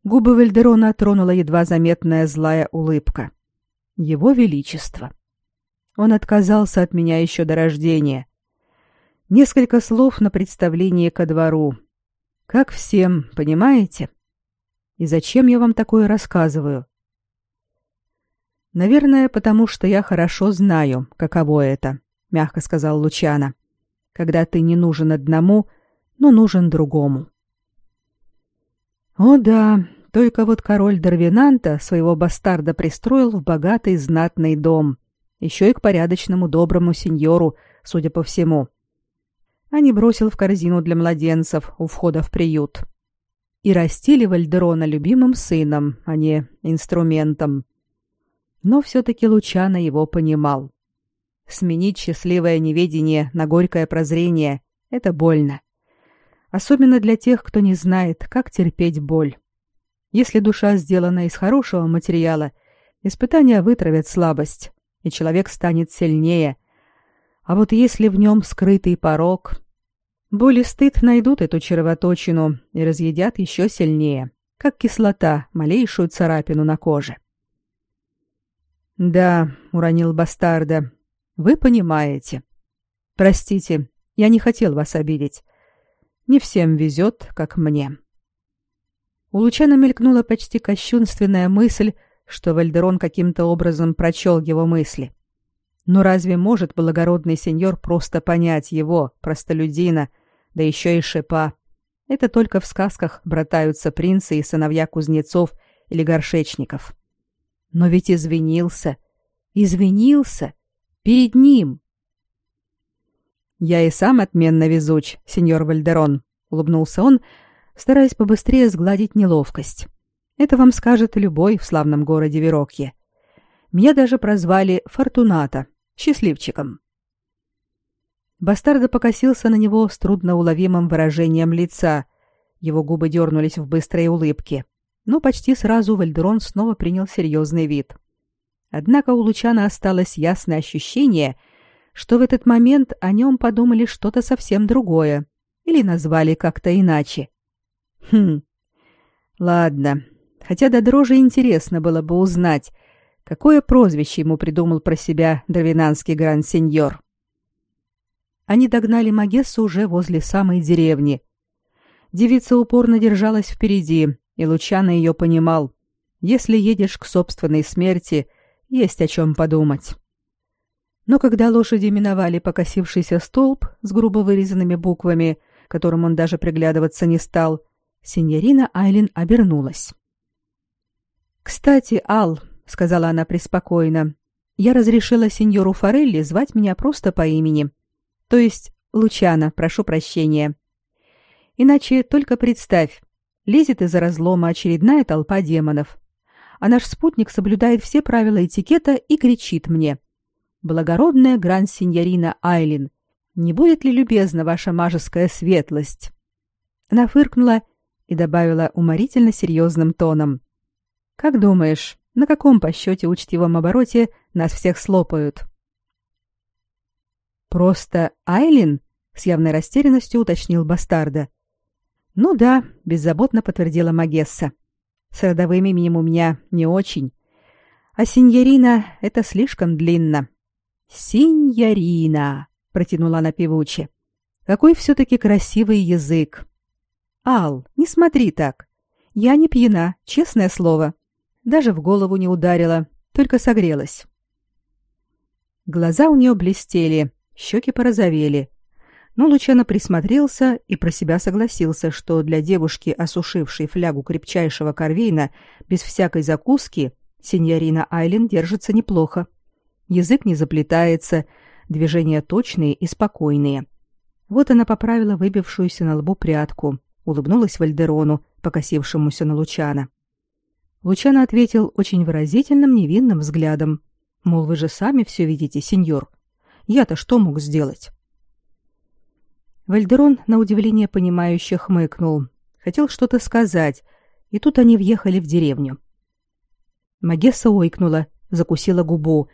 Губы Вальдерона тронула едва заметная злая улыбка. Его величество. Он отказался от меня еще до рождения. Несколько слов на представление ко двору. Как всем, понимаете? И зачем я вам такое рассказываю? Наверное, потому что я хорошо знаю, каково это, мягко сказал Лучано. Когда ты не нужен одному, но нужен другому. О да, только вот король Дарвинанта своего бастарда пристроил в богатый знатный дом, еще и к порядочному доброму сеньору, судя по всему. А не бросил в корзину для младенцев у входа в приют. И растили Вальдерона любимым сыном, а не инструментом. Но все-таки Лучано его понимал. Сменить счастливое неведение на горькое прозрение — это больно. Особенно для тех, кто не знает, как терпеть боль. Если душа сделана из хорошего материала, испытания вытравят слабость, и человек станет сильнее. А вот если в нем скрытый порог, боль и стыд найдут эту червоточину и разъедят еще сильнее, как кислота, малейшую царапину на коже. «Да», — уронил бастарда, — «вы понимаете. Простите, я не хотел вас обидеть. Не всем везет, как мне». У Лучана мелькнула почти кощунственная мысль, что Вальдерон каким-то образом прочел его мысли. Но разве может благородный сеньор просто понять его, простолюдина, да еще и шипа? Это только в сказках братаются принцы и сыновья кузнецов или горшечников. Но ведь извинился. Извинился. Перед ним. «Я и сам отменно везуч, сеньор Вальдерон», — улыбнулся он, стараясь побыстрее сгладить неловкость. «Это вам скажет любой в славном городе Верокье. Меня даже прозвали Фортуната, счастливчиком». Бастарда покосился на него с трудноуловимым выражением лица. Его губы дернулись в быстрой улыбке но почти сразу Вальдерон снова принял серьезный вид. Однако у Лучана осталось ясное ощущение, что в этот момент о нем подумали что-то совсем другое или назвали как-то иначе. Хм. Ладно. Хотя до дрожи интересно было бы узнать, какое прозвище ему придумал про себя дровинанский гранд-сеньор. Они догнали Магессу уже возле самой деревни. Девица упорно держалась впереди, и Лучано ее понимал. Если едешь к собственной смерти, есть о чем подумать. Но когда лошади миновали покосившийся столб с грубо вырезанными буквами, которым он даже приглядываться не стал, синьорина Айлин обернулась. «Кстати, Ал», — сказала она преспокойно, — «я разрешила сеньору Форелли звать меня просто по имени. То есть Лучана, прошу прощения. Иначе только представь, Лезет из-за разлома очередная толпа демонов. А наш спутник соблюдает все правила этикета и кричит мне. «Благородная гранд-синьорина Айлин, не будет ли любезна ваша мажеская светлость?» Она фыркнула и добавила уморительно серьезным тоном. «Как думаешь, на каком по счете учтивом обороте нас всех слопают?» «Просто Айлин?» — с явной растерянностью уточнил Бастарда. «Ну да», — беззаботно подтвердила Магесса. «С родовым именем у меня не очень. А синьорина — это слишком длинно». «Синьорина», — протянула она певуче. «Какой все-таки красивый язык!» «Ал, не смотри так. Я не пьяна, честное слово. Даже в голову не ударила, только согрелась». Глаза у нее блестели, щеки порозовели но Лучано присмотрелся и про себя согласился, что для девушки, осушившей флягу крепчайшего корвейна без всякой закуски, сеньорина Айлен держится неплохо. Язык не заплетается, движения точные и спокойные. Вот она поправила выбившуюся на лбу прядку, улыбнулась Вальдерону, покосившемуся на Лучана. Лучано ответил очень выразительным невинным взглядом. Мол, вы же сами все видите, сеньор. Я-то что мог сделать? Вальдерон, на удивление понимающе хмыкнул. Хотел что-то сказать, и тут они въехали в деревню. Магесса ойкнула, закусила губу,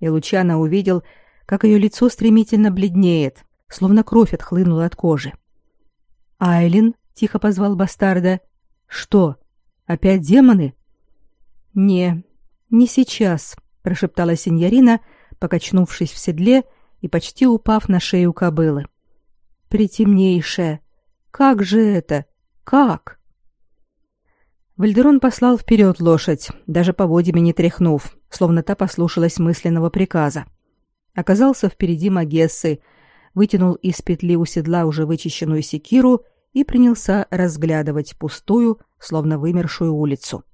и Лучано увидел, как ее лицо стремительно бледнеет, словно кровь отхлынула от кожи. «Айлин?» — тихо позвал бастарда. «Что? Опять демоны?» «Не, не сейчас», — прошептала сеньорина, покачнувшись в седле и почти упав на шею кобылы притемнейшая. Как же это? Как? Вальдерон послал вперед лошадь, даже поводьями не тряхнув, словно та послушалась мысленного приказа. Оказался впереди Магессы, вытянул из петли у седла уже вычищенную секиру и принялся разглядывать пустую, словно вымершую улицу.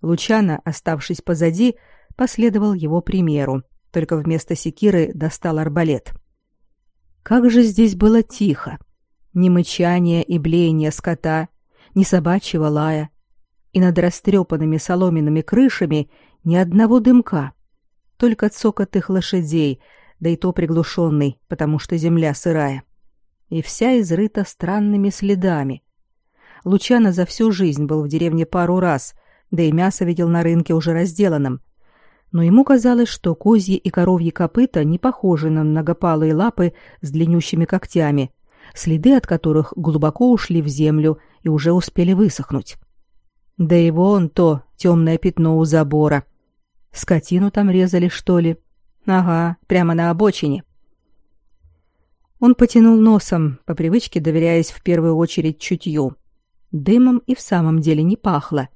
Лучано, оставшись позади, последовал его примеру, только вместо секиры достал арбалет. Как же здесь было тихо. Ни мычания и блеяния скота, ни собачьего лая. И над растрепанными соломенными крышами ни одного дымка. Только цокот лошадей, да и то приглушенный, потому что земля сырая. И вся изрыта странными следами. Лучано за всю жизнь был в деревне пару раз, да и мясо видел на рынке уже разделанным. Но ему казалось, что козьи и коровьи копыта не похожи на многопалые лапы с длиннющими когтями, следы от которых глубоко ушли в землю и уже успели высохнуть. Да и вон то темное пятно у забора. Скотину там резали, что ли? Ага, прямо на обочине. Он потянул носом, по привычке доверяясь в первую очередь чутью. Дымом и в самом деле не пахло.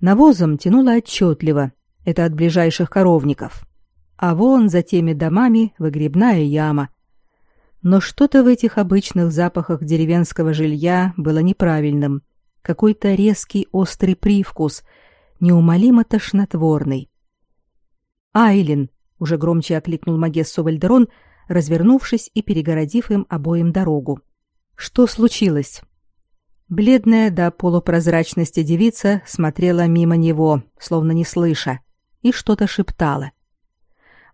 Навозом тянуло отчетливо. Это от ближайших коровников. А вон за теми домами выгребная яма. Но что-то в этих обычных запахах деревенского жилья было неправильным. Какой-то резкий острый привкус, неумолимо тошнотворный. «Айлин!» уже громче окликнул Магессу Вальдерон, развернувшись и перегородив им обоим дорогу. Что случилось? Бледная до полупрозрачности девица смотрела мимо него, словно не слыша, и что-то шептала.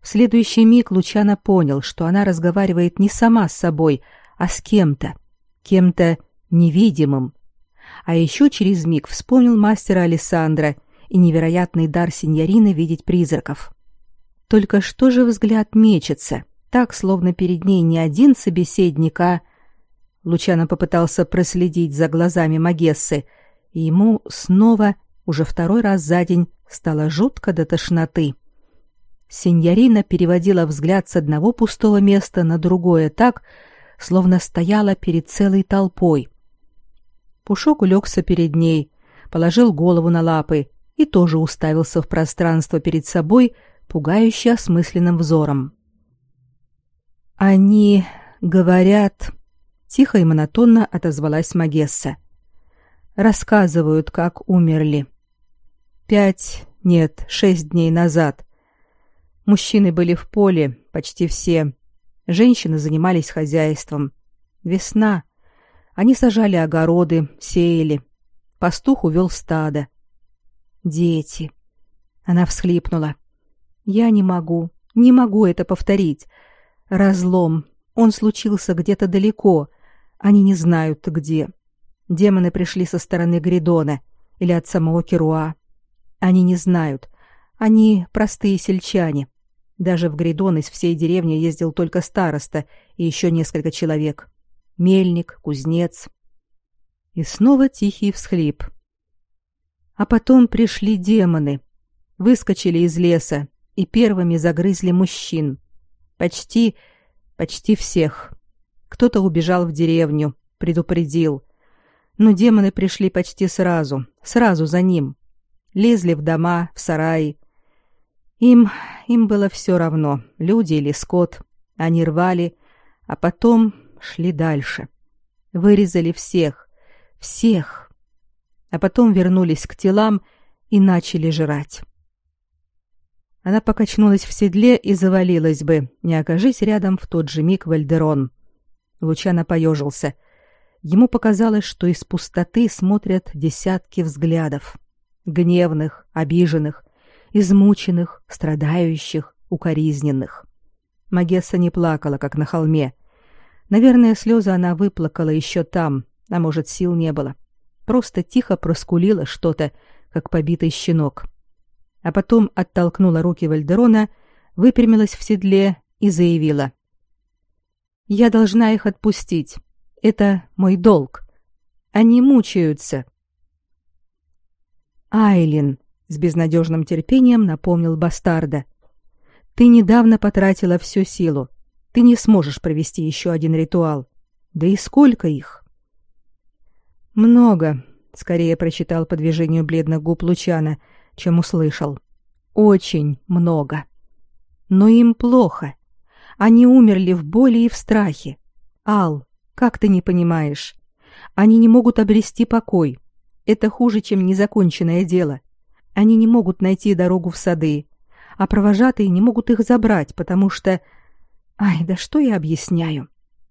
В следующий миг Лучано понял, что она разговаривает не сама с собой, а с кем-то, кем-то невидимым. А еще через миг вспомнил мастера Александра и невероятный дар сеньорины видеть призраков. Только что же взгляд мечется, так, словно перед ней не один собеседник, а... Лучано попытался проследить за глазами Магессы, и ему снова, уже второй раз за день, стало жутко до тошноты. Синьорина переводила взгляд с одного пустого места на другое так, словно стояла перед целой толпой. Пушок улегся перед ней, положил голову на лапы и тоже уставился в пространство перед собой, пугающе осмысленным взором. «Они говорят...» — тихо и монотонно отозвалась Магесса. «Рассказывают, как умерли. Пять, нет, шесть дней назад. Мужчины были в поле, почти все. Женщины занимались хозяйством. Весна. Они сажали огороды, сеяли. Пастух увел стадо. Дети. Она всхлипнула. Я не могу, не могу это повторить. Разлом. Он случился где-то далеко. Они не знают где. Демоны пришли со стороны Гридона или от самого Керуа. Они не знают. Они простые сельчане. Даже в Гридон из всей деревни ездил только староста и еще несколько человек. Мельник, кузнец. И снова тихий всхлип. А потом пришли демоны. Выскочили из леса и первыми загрызли мужчин. Почти, почти всех. Кто-то убежал в деревню, предупредил. Но демоны пришли почти сразу, сразу за ним. Лезли в дома, в сараи. Им, им было все равно, люди или скот. Они рвали, а потом шли дальше. Вырезали всех, всех. А потом вернулись к телам и начали жрать. Она покачнулась в седле и завалилась бы, не окажись рядом в тот же миг Вальдерон. Лучано поежился. Ему показалось, что из пустоты смотрят десятки взглядов. Гневных, обиженных, измученных, страдающих, укоризненных. Магесса не плакала, как на холме. Наверное, слезы она выплакала еще там, а может, сил не было. Просто тихо проскулила что-то, как побитый щенок а потом оттолкнула руки Вальдерона, выпрямилась в седле и заявила: "Я должна их отпустить. Это мой долг. Они мучаются". Айлин с безнадежным терпением напомнил бастарда: "Ты недавно потратила всю силу. Ты не сможешь провести еще один ритуал. Да и сколько их?" Много, скорее прочитал по движению бледных губ Лучана чем услышал. Очень много. Но им плохо. Они умерли в боли и в страхе. Ал, как ты не понимаешь? Они не могут обрести покой. Это хуже, чем незаконченное дело. Они не могут найти дорогу в сады, а провожатые не могут их забрать, потому что... Ай, да что я объясняю?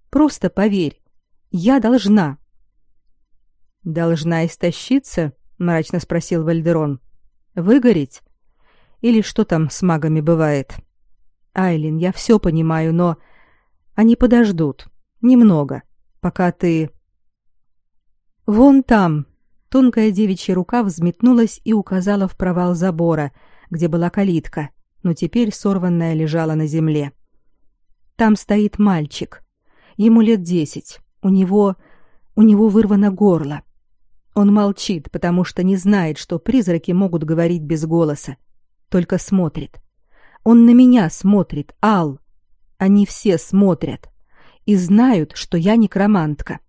Просто поверь. Я должна. Должна истощиться? мрачно спросил Вальдерон. Выгореть? Или что там с магами бывает? Айлин, я все понимаю, но они подождут немного, пока ты Вон там. Тонкая девичья рука взметнулась и указала в провал забора, где была калитка, но теперь сорванная лежала на земле. Там стоит мальчик. Ему лет десять. У него у него вырвано горло. Он молчит, потому что не знает, что призраки могут говорить без голоса. Только смотрит. Он на меня смотрит, Ал. Они все смотрят и знают, что я некромантка.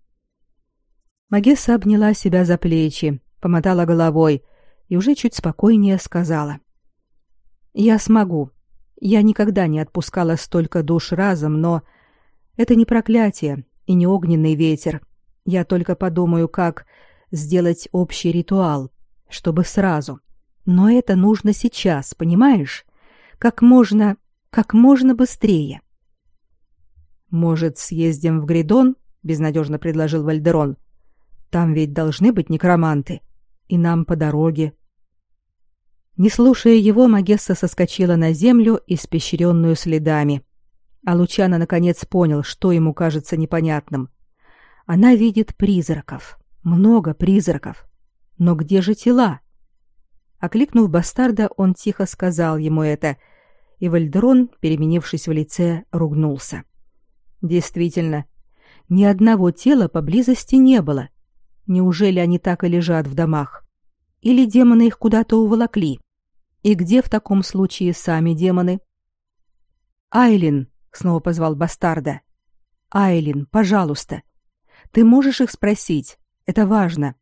Магесса обняла себя за плечи, помотала головой и уже чуть спокойнее сказала: "Я смогу. Я никогда не отпускала столько душ разом, но это не проклятие и не огненный ветер. Я только подумаю, как сделать общий ритуал, чтобы сразу. Но это нужно сейчас, понимаешь? Как можно, как можно быстрее. Может, съездим в Гридон? безнадежно предложил Вальдерон. Там ведь должны быть некроманты, и нам по дороге. Не слушая его, Магесса соскочила на землю, испещренную следами. А Лучано наконец понял, что ему кажется непонятным. Она видит призраков, много призраков. Но где же тела? Окликнув бастарда, он тихо сказал ему это, и Вальдрон, переменившись в лице, ругнулся. Действительно, ни одного тела поблизости не было. Неужели они так и лежат в домах? Или демоны их куда-то уволокли? И где в таком случае сами демоны? Айлин, снова позвал бастарда. Айлин, пожалуйста, ты можешь их спросить? Это важно.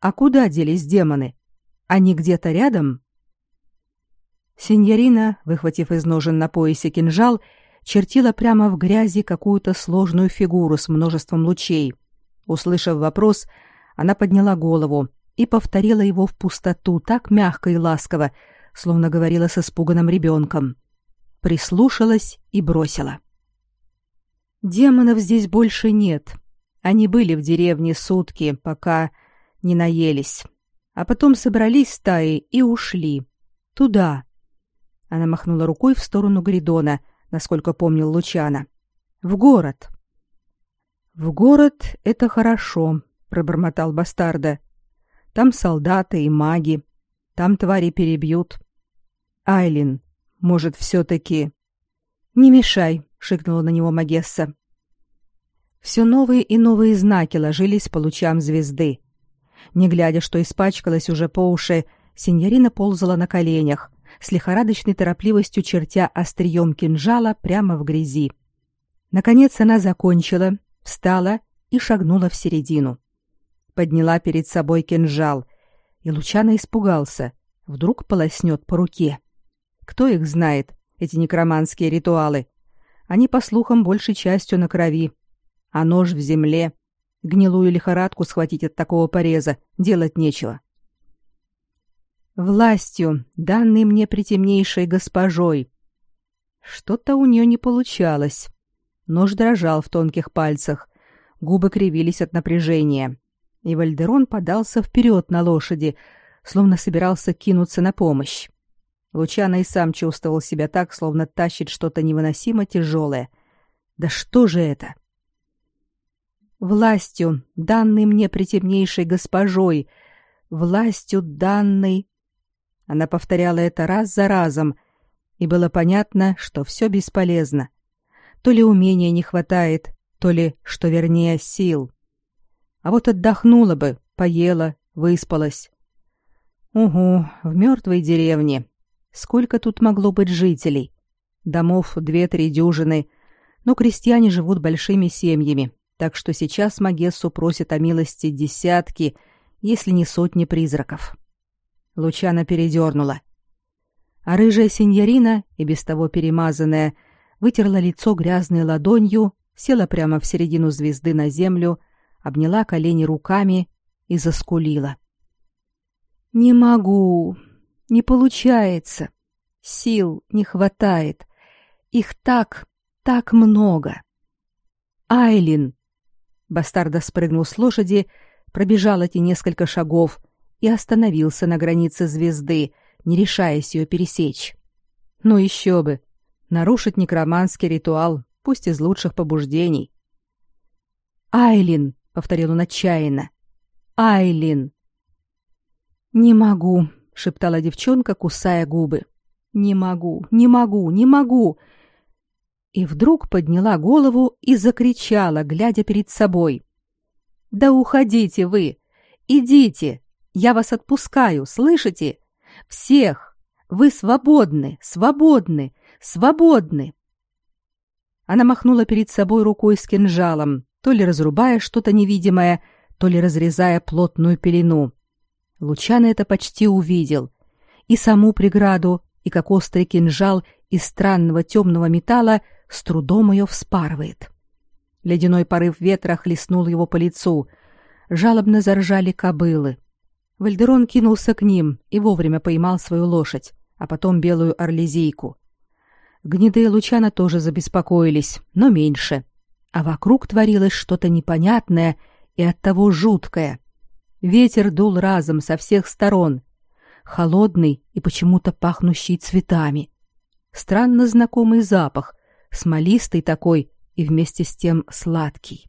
А куда делись демоны? Они где-то рядом? Синьорина, выхватив из ножен на поясе кинжал, чертила прямо в грязи какую-то сложную фигуру с множеством лучей. Услышав вопрос, она подняла голову и повторила его в пустоту так мягко и ласково, словно говорила с испуганным ребенком. Прислушалась и бросила. «Демонов здесь больше нет. Они были в деревне сутки, пока не наелись. А потом собрались стаи и ушли. Туда. Она махнула рукой в сторону Гридона, насколько помнил Лучана. В город. В город это хорошо, пробормотал бастарда. Там солдаты и маги. Там твари перебьют. Айлин, может, все таки Не мешай, шикнула на него Магесса. Все новые и новые знаки ложились по лучам звезды. Не глядя, что испачкалась уже по уши, синьорина ползала на коленях, с лихорадочной торопливостью чертя острием кинжала прямо в грязи. Наконец она закончила, встала и шагнула в середину. Подняла перед собой кинжал, и Лучано испугался. Вдруг полоснет по руке. Кто их знает, эти некроманские ритуалы? Они, по слухам, большей частью на крови, а нож в земле. Гнилую лихорадку схватить от такого пореза делать нечего. Властью, данной мне притемнейшей госпожой. Что-то у нее не получалось. Нож дрожал в тонких пальцах, губы кривились от напряжения. И Вальдерон подался вперед на лошади, словно собирался кинуться на помощь. Лучано и сам чувствовал себя так, словно тащит что-то невыносимо тяжелое. Да что же это? властью, данной мне притемнейшей госпожой, властью данной. Она повторяла это раз за разом, и было понятно, что все бесполезно. То ли умения не хватает, то ли, что вернее, сил. А вот отдохнула бы, поела, выспалась. Угу, в мертвой деревне. Сколько тут могло быть жителей? Домов две-три дюжины, но крестьяне живут большими семьями, так что сейчас Магессу просят о милости десятки, если не сотни призраков. Лучана передернула. А рыжая синьорина, и без того перемазанная, вытерла лицо грязной ладонью, села прямо в середину звезды на землю, обняла колени руками и заскулила. «Не могу, не получается, сил не хватает, их так, так много. Айлин, Бастарда спрыгнул с лошади, пробежал эти несколько шагов и остановился на границе звезды, не решаясь ее пересечь. Ну еще бы. нарушить некроманский ритуал, пусть из лучших побуждений. «Айлин!» — повторил он отчаянно. «Айлин!» «Не могу!» — шептала девчонка, кусая губы. «Не могу, не могу, не могу!» И вдруг подняла голову и закричала, глядя перед собой. «Да уходите вы! Идите! Я вас отпускаю, слышите? Всех! Вы свободны, свободны, свободны!» Она махнула перед собой рукой с кинжалом, то ли разрубая что-то невидимое, то ли разрезая плотную пелену. Лучано это почти увидел. И саму преграду, и как острый кинжал из странного темного металла с трудом ее вспарывает. Ледяной порыв ветра хлестнул его по лицу. Жалобно заржали кобылы. Вальдерон кинулся к ним и вовремя поймал свою лошадь, а потом белую орлезийку. Гнедые Лучана тоже забеспокоились, но меньше. А вокруг творилось что-то непонятное и оттого жуткое. Ветер дул разом со всех сторон, холодный и почему-то пахнущий цветами. Странно знакомый запах, смолистый такой и вместе с тем сладкий.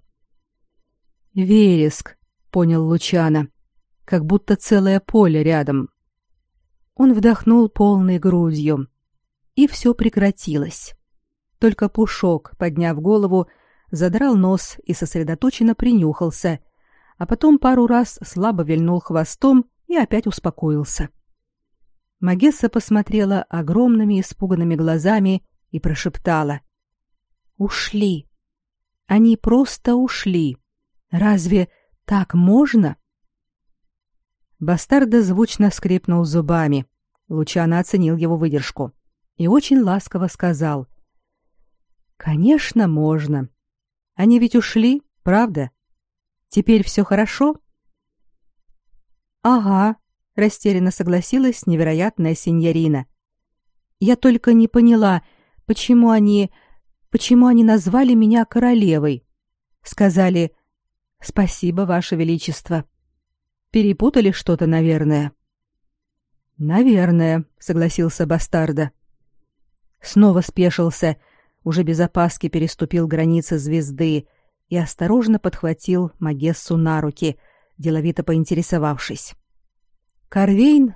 «Вереск», — понял Лучана, — «как будто целое поле рядом». Он вдохнул полной грудью, и все прекратилось. Только Пушок, подняв голову, задрал нос и сосредоточенно принюхался, а потом пару раз слабо вильнул хвостом и опять успокоился. Магесса посмотрела огромными испуганными глазами и прошептала. «Ушли. Они просто ушли. Разве так можно?» Бастарда звучно скрипнул зубами. Лучано оценил его выдержку и очень ласково сказал. «Конечно, можно. Они ведь ушли, правда? Теперь все хорошо?» «Ага», — растерянно согласилась невероятная сеньорина. «Я только не поняла, почему они... почему они назвали меня королевой. Сказали «Спасибо, Ваше Величество». Перепутали что-то, наверное». «Наверное», — согласился Бастарда. Снова спешился, уже без опаски переступил границы звезды и осторожно подхватил Магессу на руки, деловито поинтересовавшись. «Корвейн?»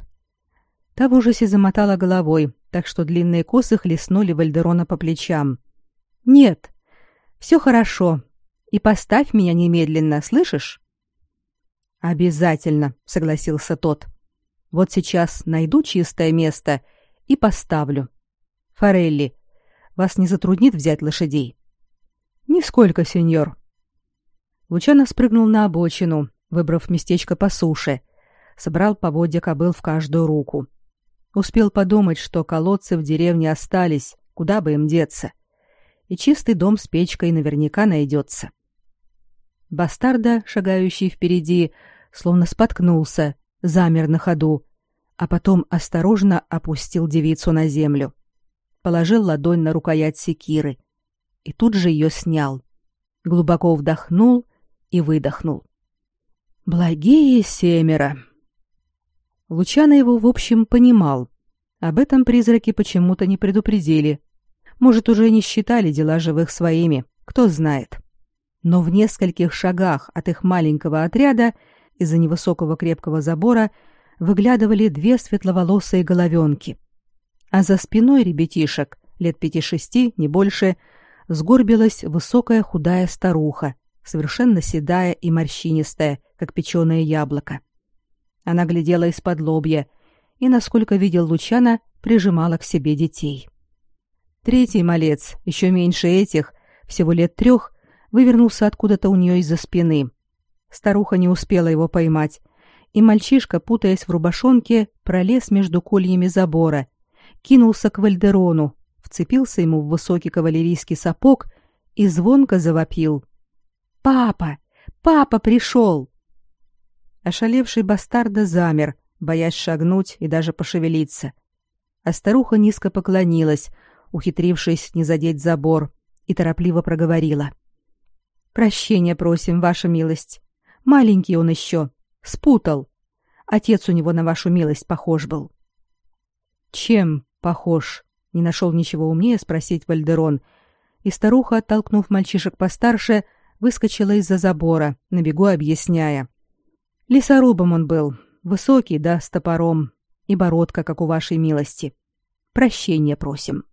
Та в ужасе замотала головой, так что длинные косы хлестнули Вальдерона по плечам. «Нет, все хорошо. И поставь меня немедленно, слышишь?» «Обязательно», — согласился тот. «Вот сейчас найду чистое место и поставлю. Форелли, вас не затруднит взять лошадей?» «Нисколько, сеньор». Лучано спрыгнул на обочину, выбрав местечко по суше, собрал поводья кобыл в каждую руку. Успел подумать, что колодцы в деревне остались, куда бы им деться. И чистый дом с печкой наверняка найдется. Бастарда, шагающий впереди, словно споткнулся, замер на ходу, а потом осторожно опустил девицу на землю. Положил ладонь на рукоять секиры и тут же ее снял. Глубоко вдохнул и выдохнул. Благие семеро. Лучано его, в общем, понимал. Об этом призраки почему-то не предупредили. Может, уже не считали дела живых своими, кто знает. Но в нескольких шагах от их маленького отряда из-за невысокого крепкого забора выглядывали две светловолосые головенки. А за спиной ребятишек, лет пяти-шести, не больше, сгорбилась высокая худая старуха, совершенно седая и морщинистая, как печеное яблоко. Она глядела из-под лобья и, насколько видел Лучана, прижимала к себе детей. Третий малец, еще меньше этих, всего лет трех, вывернулся откуда-то у нее из-за спины. Старуха не успела его поймать, и мальчишка, путаясь в рубашонке, пролез между кольями забора, кинулся к Вальдерону, вцепился ему в высокий кавалерийский сапог и звонко завопил. «Папа! Папа пришел!» Ошалевший бастарда замер, боясь шагнуть и даже пошевелиться. А старуха низко поклонилась, ухитрившись не задеть забор, и торопливо проговорила. «Прощения просим, ваша милость. Маленький он еще. Спутал. Отец у него на вашу милость похож был». «Чем похож?» не нашел ничего умнее спросить Вальдерон, и старуха, оттолкнув мальчишек постарше, выскочила из-за забора, на бегу объясняя. Лесорубом он был, высокий, да, с топором, и бородка, как у вашей милости. Прощения просим.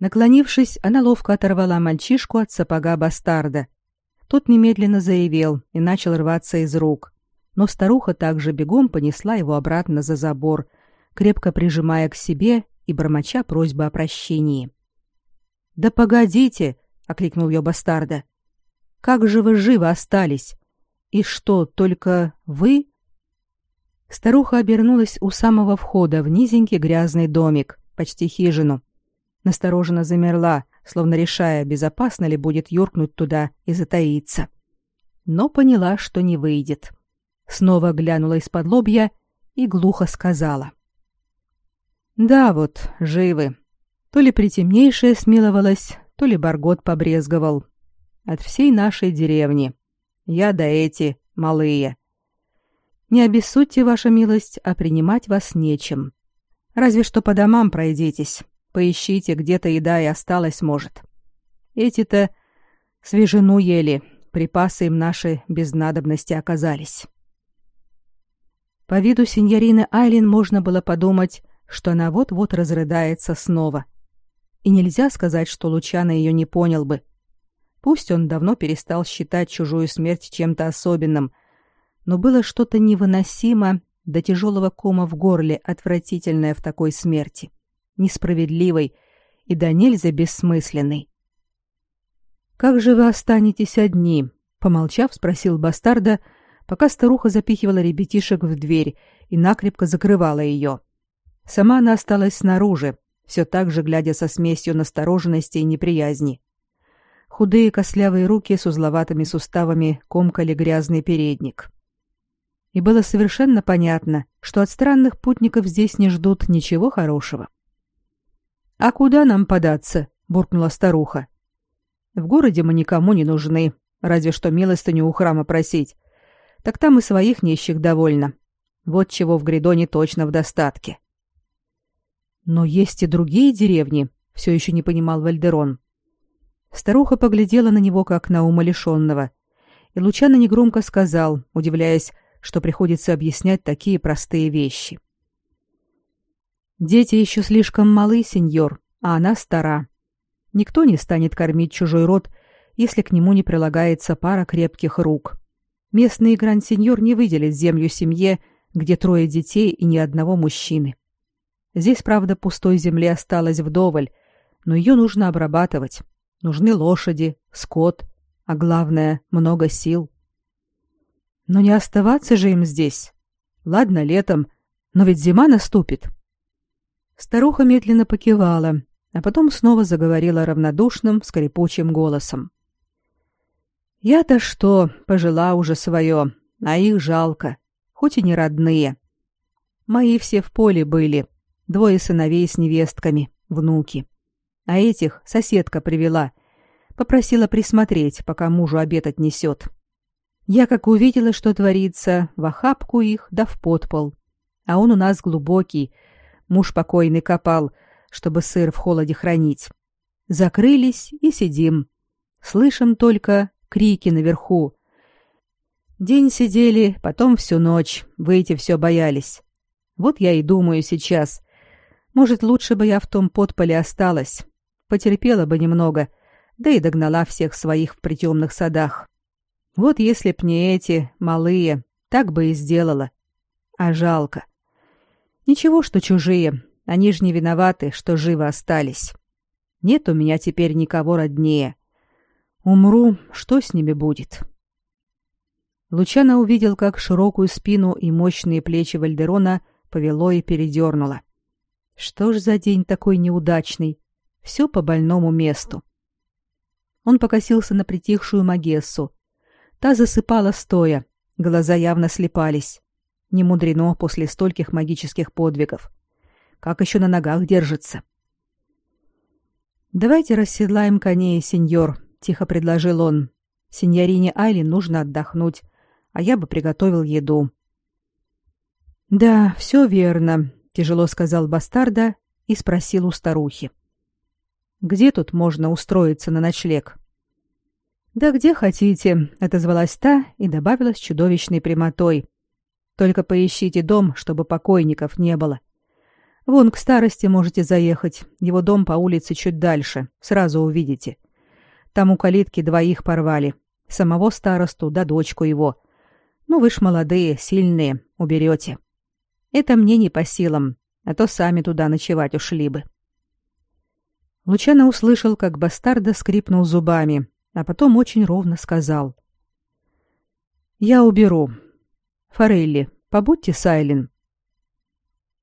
Наклонившись, она ловко оторвала мальчишку от сапога бастарда. Тот немедленно заявил и начал рваться из рук. Но старуха также бегом понесла его обратно за забор, крепко прижимая к себе и бормоча просьбы о прощении. «Да погодите!» — окликнул ее бастарда. «Как же вы живы остались? И что, только вы?» Старуха обернулась у самого входа в низенький грязный домик, почти хижину. Настороженно замерла, словно решая, безопасно ли будет юркнуть туда и затаиться. Но поняла, что не выйдет. Снова глянула из-под лобья и глухо сказала. «Да вот, живы. То ли притемнейшая смиловалась, то ли Баргот побрезговал. От всей нашей деревни. Я да эти, малые. Не обессудьте, ваша милость, а принимать вас нечем. Разве что по домам пройдитесь, поищите, где-то еда и осталась, может. Эти-то свежину ели, припасы им наши без надобности оказались. По виду сеньорины Айлин можно было подумать, что она вот-вот разрыдается снова. И нельзя сказать, что Лучано ее не понял бы. Пусть он давно перестал считать чужую смерть чем-то особенным, но было что-то невыносимо до тяжелого кома в горле, отвратительное в такой смерти, несправедливой и до нельзя бессмысленной. «Как же вы останетесь одни?» — помолчав, спросил бастарда, пока старуха запихивала ребятишек в дверь и накрепко закрывала ее. Сама она осталась снаружи, все так же глядя со смесью настороженности и неприязни. Худые костлявые руки с узловатыми суставами комкали грязный передник. И было совершенно понятно, что от странных путников здесь не ждут ничего хорошего. «А куда нам податься?» — буркнула старуха. «В городе мы никому не нужны, разве что милостыню у храма просить так там и своих нищих довольно. Вот чего в Гридоне точно в достатке. Но есть и другие деревни, все еще не понимал Вальдерон. Старуха поглядела на него как на умалишенного, и Лучано негромко сказал, удивляясь, что приходится объяснять такие простые вещи. Дети еще слишком малы, сеньор, а она стара. Никто не станет кормить чужой род, если к нему не прилагается пара крепких рук. Местный гранд-сеньор не выделит землю семье, где трое детей и ни одного мужчины. Здесь, правда, пустой земли осталось вдоволь, но ее нужно обрабатывать. Нужны лошади, скот, а главное, много сил. Но не оставаться же им здесь. Ладно, летом, но ведь зима наступит. Старуха медленно покивала, а потом снова заговорила равнодушным, скрипучим голосом. Я-то что, пожила уже свое, а их жалко, хоть и не родные. Мои все в поле были, двое сыновей с невестками, внуки. А этих соседка привела, попросила присмотреть, пока мужу обед отнесет. Я как увидела, что творится, в охапку их да в подпол. А он у нас глубокий, муж покойный копал, чтобы сыр в холоде хранить. Закрылись и сидим. Слышим только, крики наверху. День сидели, потом всю ночь, выйти все боялись. Вот я и думаю сейчас. Может, лучше бы я в том подполе осталась. Потерпела бы немного, да и догнала всех своих в притемных садах. Вот если б не эти, малые, так бы и сделала. А жалко. Ничего, что чужие, они ж не виноваты, что живы остались. Нет у меня теперь никого роднее. Умру, что с ними будет? Лучано увидел, как широкую спину и мощные плечи Вальдерона повело и передернуло. Что ж за день такой неудачный? Все по больному месту. Он покосился на притихшую Магессу. Та засыпала стоя, глаза явно слепались. Не мудрено после стольких магических подвигов. Как еще на ногах держится? Давайте расседлаем коней, сеньор, тихо предложил он. Синьорине Айли нужно отдохнуть, а я бы приготовил еду. Да, все верно, тяжело сказал бастарда и спросил у старухи. «Где тут можно устроиться на ночлег?» «Да где хотите», — отозвалась та и добавила с чудовищной прямотой. «Только поищите дом, чтобы покойников не было. Вон к старости можете заехать. Его дом по улице чуть дальше. Сразу увидите. Там у калитки двоих порвали. Самого старосту да дочку его. Ну вы ж молодые, сильные, уберете. Это мне не по силам, а то сами туда ночевать ушли бы. Лучано услышал, как бастарда скрипнул зубами, а потом очень ровно сказал. «Я уберу. Форелли, побудьте Сайлен».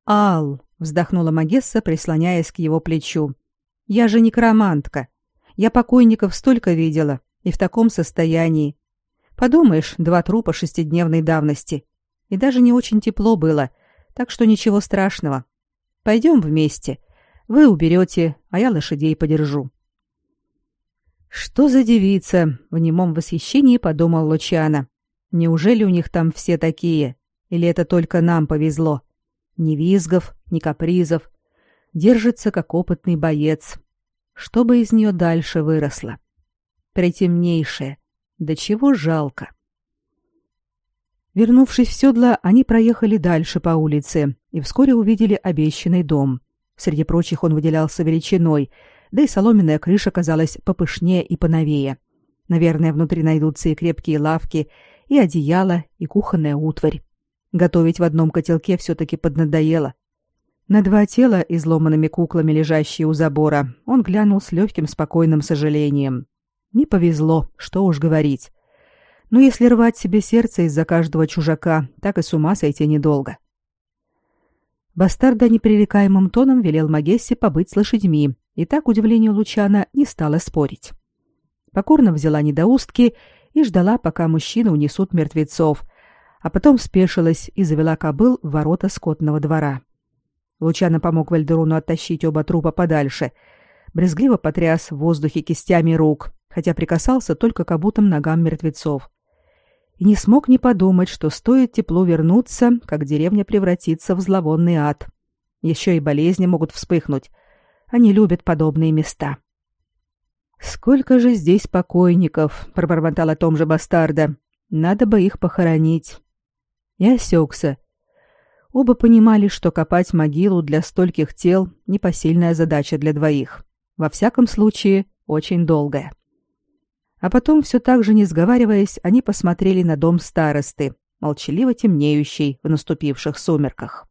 «Ал», — вздохнула Магесса, прислоняясь к его плечу, — «я же некромантка. Я покойников столько видела, и в таком состоянии. Подумаешь, два трупа шестидневной давности. И даже не очень тепло было, так что ничего страшного. Пойдем вместе. Вы уберете, а я лошадей подержу». «Что за девица?» — в немом восхищении подумал Лучана. «Неужели у них там все такие? Или это только нам повезло? Ни визгов, ни капризов. Держится, как опытный боец. Что бы из нее дальше выросло? Притемнейшая. Да чего жалко!» Вернувшись в седло, они проехали дальше по улице и вскоре увидели обещанный дом. Среди прочих он выделялся величиной, да и соломенная крыша казалась попышнее и поновее. Наверное, внутри найдутся и крепкие лавки, и одеяло, и кухонная утварь. Готовить в одном котелке все-таки поднадоело. На два тела, изломанными куклами, лежащие у забора, он глянул с легким спокойным сожалением. Не повезло, что уж говорить. Но если рвать себе сердце из-за каждого чужака, так и с ума сойти недолго. Бастарда непререкаемым тоном велел Магессе побыть с лошадьми, и так, удивлению Лучана, не стала спорить. Покорно взяла недоустки и ждала, пока мужчины унесут мертвецов, а потом спешилась и завела кобыл в ворота скотного двора. Лучано помог Вальдеруну оттащить оба трупа подальше, брезгливо потряс в воздухе кистями рук, хотя прикасался только к обутым ногам мертвецов и не смог не подумать, что стоит теплу вернуться, как деревня превратится в зловонный ад. Еще и болезни могут вспыхнуть. Они любят подобные места. «Сколько же здесь покойников!» — пробормотал о том же бастарда. «Надо бы их похоронить». И осекся. Оба понимали, что копать могилу для стольких тел — непосильная задача для двоих. Во всяком случае, очень долгая. А потом, все так же не сговариваясь, они посмотрели на дом старосты, молчаливо темнеющий в наступивших сумерках.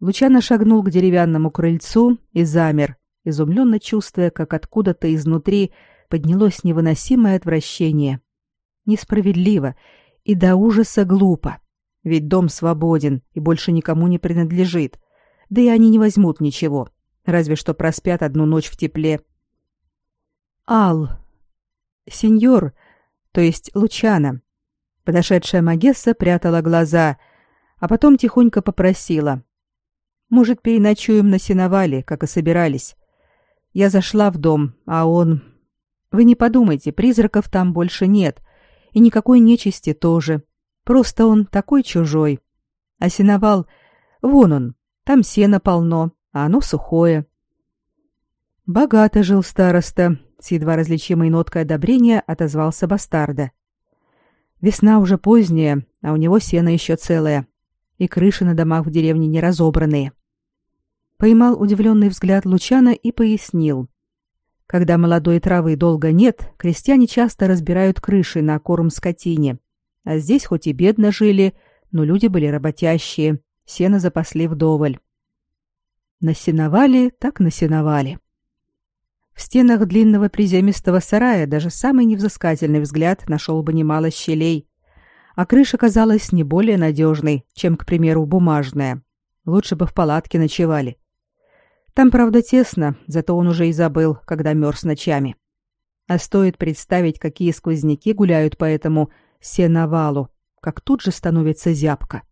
Лучано шагнул к деревянному крыльцу и замер, изумленно чувствуя, как откуда-то изнутри поднялось невыносимое отвращение. Несправедливо и до ужаса глупо. Ведь дом свободен и больше никому не принадлежит. Да и они не возьмут ничего, разве что проспят одну ночь в тепле. «Ал!» Сеньор, то есть Лучана. Подошедшая Магесса прятала глаза, а потом тихонько попросила. «Может, переночуем на сеновале, как и собирались?» Я зашла в дом, а он... Вы не подумайте, призраков там больше нет, и никакой нечисти тоже. Просто он такой чужой. А сеновал... Вон он, там сено полно, а оно сухое. Богато жил староста, с едва различимой ноткой одобрения отозвался бастарда. Весна уже поздняя, а у него сено еще целое, и крыши на домах в деревне не разобранные. Поймал удивленный взгляд Лучана и пояснил. Когда молодой травы долго нет, крестьяне часто разбирают крыши на корм скотине. А здесь хоть и бедно жили, но люди были работящие, сено запасли вдоволь. Насеновали, так насеновали. В стенах длинного приземистого сарая даже самый невзыскательный взгляд нашел бы немало щелей, а крыша казалась не более надежной, чем, к примеру, бумажная. Лучше бы в палатке ночевали. Там, правда, тесно, зато он уже и забыл, когда мерз ночами. А стоит представить, какие сквозняки гуляют по этому сеновалу, как тут же становится зябко.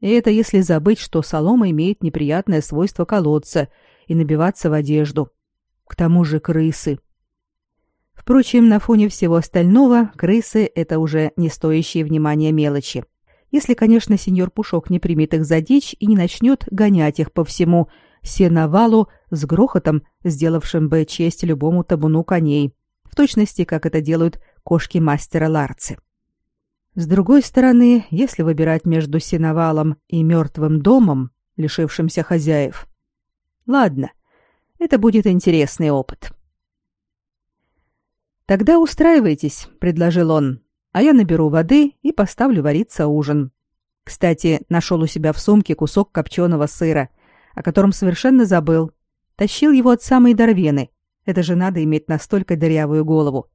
И это если забыть, что солома имеет неприятное свойство колоться и набиваться в одежду. К тому же крысы. Впрочем, на фоне всего остального, крысы — это уже не стоящие внимания мелочи. Если, конечно, сеньор Пушок не примет их за дичь и не начнет гонять их по всему сеновалу с грохотом, сделавшим бы честь любому табуну коней, в точности, как это делают кошки мастера Ларцы. С другой стороны, если выбирать между сеновалом и мертвым домом, лишившимся хозяев, ладно, это будет интересный опыт. Тогда устраивайтесь, предложил он, а я наберу воды и поставлю вариться ужин. Кстати, нашел у себя в сумке кусок копченого сыра, о котором совершенно забыл. Тащил его от самой Дорвены. Это же надо иметь настолько дырявую голову.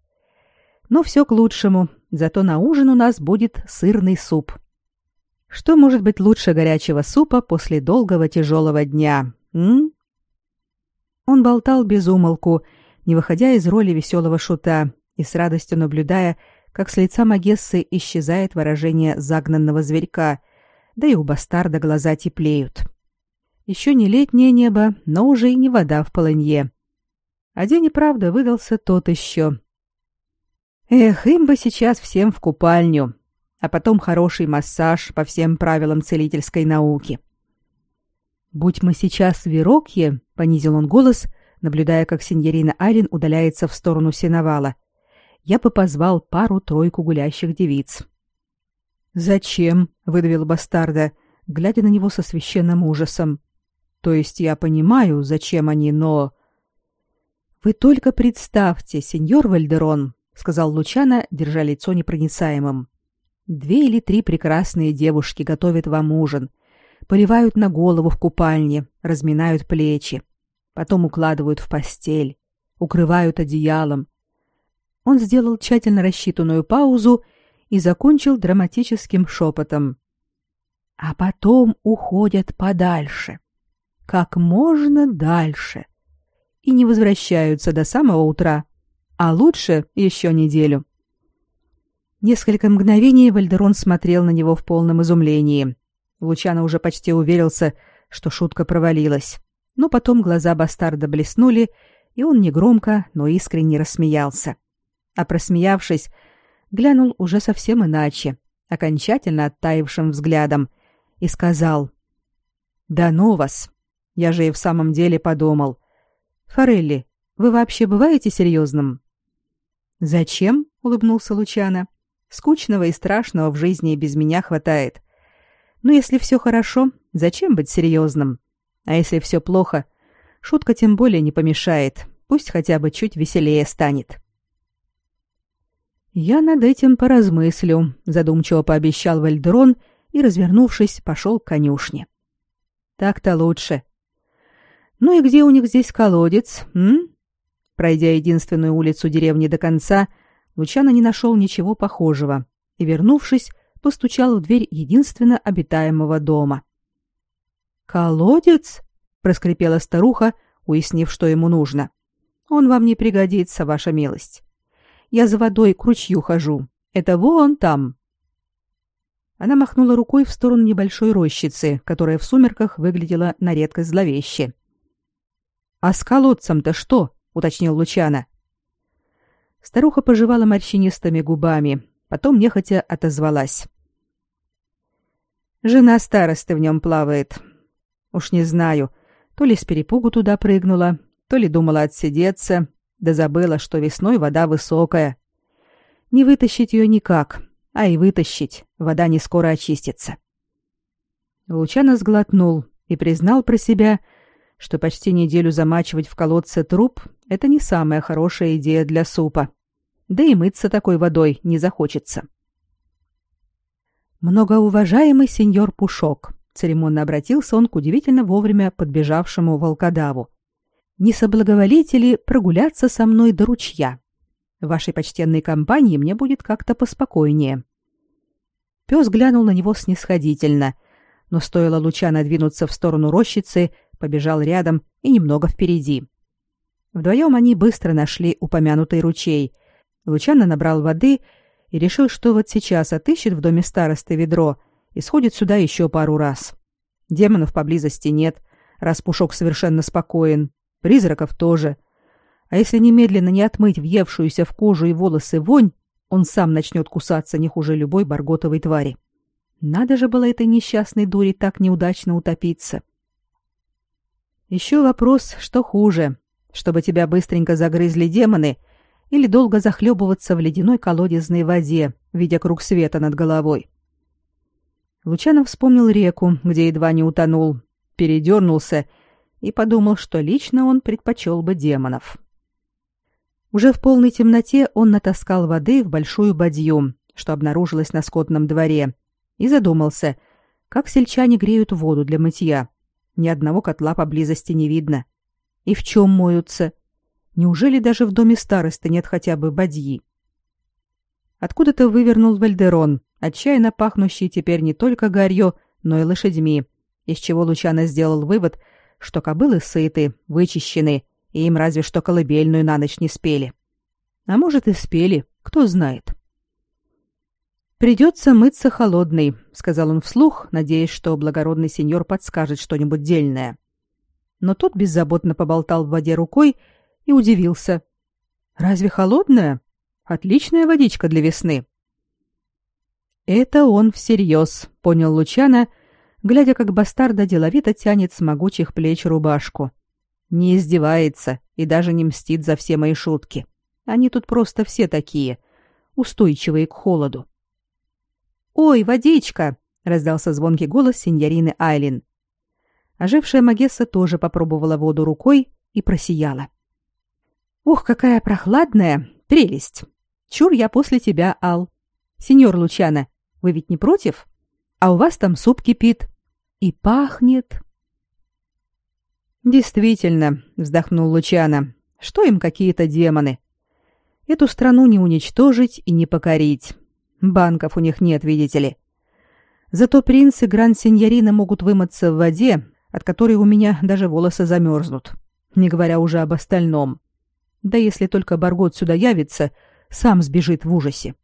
Но все к лучшему, зато на ужин у нас будет сырный суп. Что может быть лучше горячего супа после долгого тяжелого дня, м? Он болтал без умолку, не выходя из роли веселого шута и с радостью наблюдая, как с лица Магессы исчезает выражение загнанного зверька, да и у бастарда глаза теплеют. Еще не летнее небо, но уже и не вода в полынье. А день и правда выдался тот еще. Эх, им бы сейчас всем в купальню, а потом хороший массаж по всем правилам целительской науки. «Будь мы сейчас в Верокье», — понизил он голос, наблюдая, как сеньорина Арин удаляется в сторону сеновала, я бы позвал пару-тройку гулящих девиц. «Зачем?» — выдавил бастарда, глядя на него со священным ужасом. «То есть я понимаю, зачем они, но...» «Вы только представьте, сеньор Вальдерон», — сказал Лучана, держа лицо непроницаемым. «Две или три прекрасные девушки готовят вам ужин, поливают на голову в купальне, разминают плечи, потом укладывают в постель, укрывают одеялом, он сделал тщательно рассчитанную паузу и закончил драматическим шепотом. А потом уходят подальше. Как можно дальше. И не возвращаются до самого утра. А лучше еще неделю. Несколько мгновений Вальдерон смотрел на него в полном изумлении. Лучано уже почти уверился, что шутка провалилась. Но потом глаза бастарда блеснули, и он негромко, но искренне рассмеялся а просмеявшись, глянул уже совсем иначе, окончательно оттаившим взглядом, и сказал: "Да ну вас. Я же и в самом деле подумал. Форелли, вы вообще бываете серьезным?» «Зачем?» — улыбнулся Лучана. «Скучного и страшного в жизни и без меня хватает. Но если все хорошо, зачем быть серьезным? А если все плохо, шутка тем более не помешает. Пусть хотя бы чуть веселее станет». Я над этим поразмыслю, задумчиво пообещал Вальдрон и, развернувшись, пошел к конюшне. Так-то лучше. Ну и где у них здесь колодец, м? Пройдя единственную улицу деревни до конца, Лучано не нашел ничего похожего и, вернувшись, постучал в дверь единственно обитаемого дома. «Колодец?» — проскрипела старуха, уяснив, что ему нужно. «Он вам не пригодится, ваша милость. Я за водой к ручью хожу. Это вон там. Она махнула рукой в сторону небольшой рощицы, которая в сумерках выглядела на редкость зловеще. А с колодцем-то что? уточнил Лучана. Старуха пожевала морщинистыми губами, потом нехотя отозвалась. Жена старосты в нем плавает. Уж не знаю, то ли с перепугу туда прыгнула, то ли думала отсидеться, да забыла, что весной вода высокая. Не вытащить ее никак, а и вытащить, вода не скоро очистится. Лучано сглотнул и признал про себя, что почти неделю замачивать в колодце труп — это не самая хорошая идея для супа. Да и мыться такой водой не захочется. «Многоуважаемый сеньор Пушок», — церемонно обратился он к удивительно вовремя подбежавшему волкодаву, не соблаговолите ли прогуляться со мной до ручья? В вашей почтенной компании мне будет как-то поспокойнее. Пес глянул на него снисходительно, но стоило луча надвинуться в сторону рощицы, побежал рядом и немного впереди. Вдвоем они быстро нашли упомянутый ручей. Лучано набрал воды и решил, что вот сейчас отыщет в доме старосты ведро и сходит сюда еще пару раз. Демонов поблизости нет, раз Пушок совершенно спокоен, Призраков тоже. А если немедленно не отмыть въевшуюся в кожу и волосы вонь, он сам начнет кусаться не хуже любой барготовой твари. Надо же было этой несчастной дуре так неудачно утопиться. Еще вопрос, что хуже, чтобы тебя быстренько загрызли демоны или долго захлебываться в ледяной колодезной воде, видя круг света над головой. Лучанов вспомнил реку, где едва не утонул, передернулся и подумал, что лично он предпочел бы демонов. Уже в полной темноте он натаскал воды в большую бадью, что обнаружилось на скотном дворе, и задумался, как сельчане греют воду для мытья. Ни одного котла поблизости не видно. И в чем моются? Неужели даже в доме старосты нет хотя бы бадьи? Откуда-то вывернул Вальдерон, отчаянно пахнущий теперь не только гарью, но и лошадьми, из чего Лучано сделал вывод, что кобылы сыты, вычищены, и им разве что колыбельную на ночь не спели. А может и спели, кто знает. «Придется мыться холодный», — сказал он вслух, надеясь, что благородный сеньор подскажет что-нибудь дельное. Но тот беззаботно поболтал в воде рукой и удивился. «Разве холодная? Отличная водичка для весны». «Это он всерьез», — понял Лучана, глядя, как бастарда деловито тянет с могучих плеч рубашку. Не издевается и даже не мстит за все мои шутки. Они тут просто все такие, устойчивые к холоду. «Ой, водичка!» — раздался звонкий голос сеньорины Айлин. Ожившая Магесса тоже попробовала воду рукой и просияла. «Ух, какая прохладная! Прелесть! Чур я после тебя, Ал. Сеньор Лучана, вы ведь не против? А у вас там суп кипит. И пахнет...» «Действительно», — вздохнул Лучана, — «что им какие-то демоны? Эту страну не уничтожить и не покорить. Банков у них нет, видите ли. Зато принц и гранд-сеньорина могут вымыться в воде, от которой у меня даже волосы замерзнут, не говоря уже об остальном. Да если только Баргот сюда явится, сам сбежит в ужасе.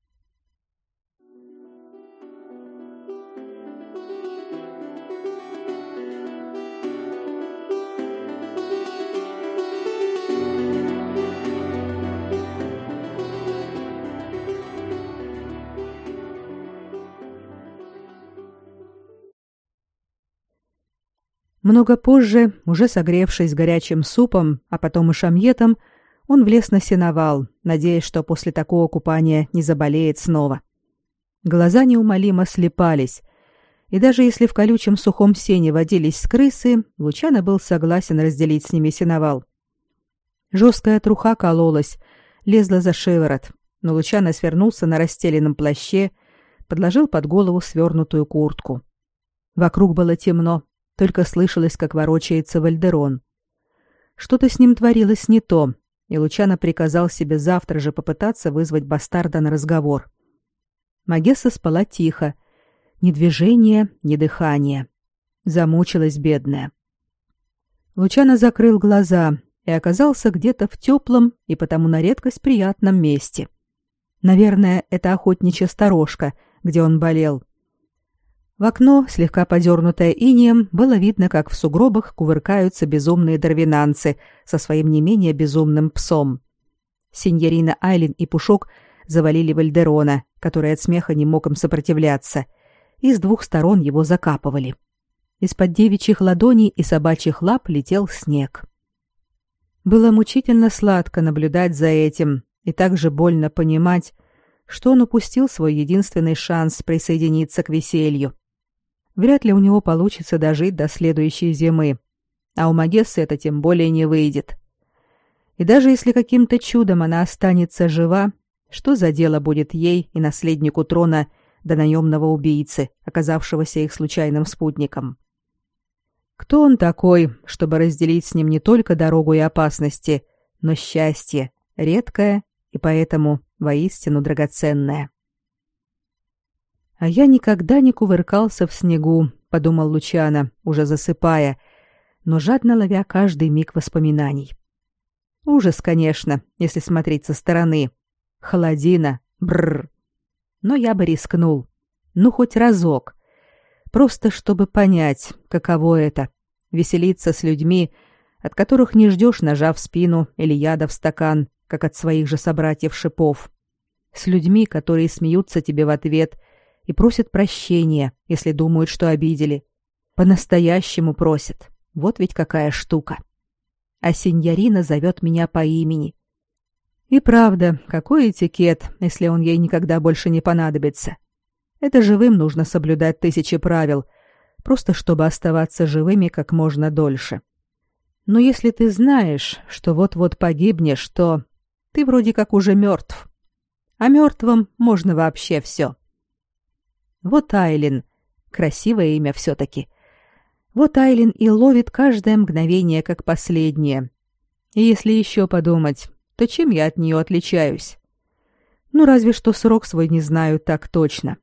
Много позже, уже согревшись горячим супом, а потом и шамьетом, он влез на сеновал, надеясь, что после такого купания не заболеет снова. Глаза неумолимо слепались, и даже если в колючем сухом сене водились крысы, Лучано был согласен разделить с ними сеновал. Жесткая труха кололась, лезла за шиворот, но Лучано свернулся на расстеленном плаще, подложил под голову свернутую куртку. Вокруг было темно, только слышалось, как ворочается Вальдерон. Что-то с ним творилось не то, и Лучано приказал себе завтра же попытаться вызвать бастарда на разговор. Магесса спала тихо. Ни движения, ни дыхания. Замучилась бедная. Лучано закрыл глаза и оказался где-то в теплом и потому на редкость приятном месте. Наверное, это охотничья сторожка, где он болел. В окно, слегка подернутое инеем, было видно, как в сугробах кувыркаются безумные дарвинанцы со своим не менее безумным псом. Синьорина Айлин и Пушок завалили Вальдерона, который от смеха не мог им сопротивляться, и с двух сторон его закапывали. Из-под девичьих ладоней и собачьих лап летел снег. Было мучительно сладко наблюдать за этим и также больно понимать, что он упустил свой единственный шанс присоединиться к веселью. Вряд ли у него получится дожить до следующей зимы. А у Магессы это тем более не выйдет. И даже если каким-то чудом она останется жива, что за дело будет ей и наследнику трона до наемного убийцы, оказавшегося их случайным спутником? Кто он такой, чтобы разделить с ним не только дорогу и опасности, но счастье, редкое и поэтому воистину драгоценное? А я никогда не кувыркался в снегу, подумал Лучано, уже засыпая, но жадно ловя каждый миг воспоминаний. Ужас, конечно, если смотреть со стороны. Холодина, бррр. Но я бы рискнул. Ну, хоть разок. Просто чтобы понять, каково это — веселиться с людьми, от которых не ждешь ножа в спину или яда в стакан, как от своих же собратьев шипов. С людьми, которые смеются тебе в ответ — и просят прощения, если думают, что обидели. По-настоящему просят, Вот ведь какая штука. А сеньорина зовет меня по имени. И правда, какой этикет, если он ей никогда больше не понадобится. Это живым нужно соблюдать тысячи правил, просто чтобы оставаться живыми как можно дольше. Но если ты знаешь, что вот-вот погибнешь, то ты вроде как уже мертв. А мертвым можно вообще все. Вот Айлин. Красивое имя все-таки. Вот Айлин и ловит каждое мгновение как последнее. И если еще подумать, то чем я от нее отличаюсь? Ну, разве что срок свой не знаю так точно.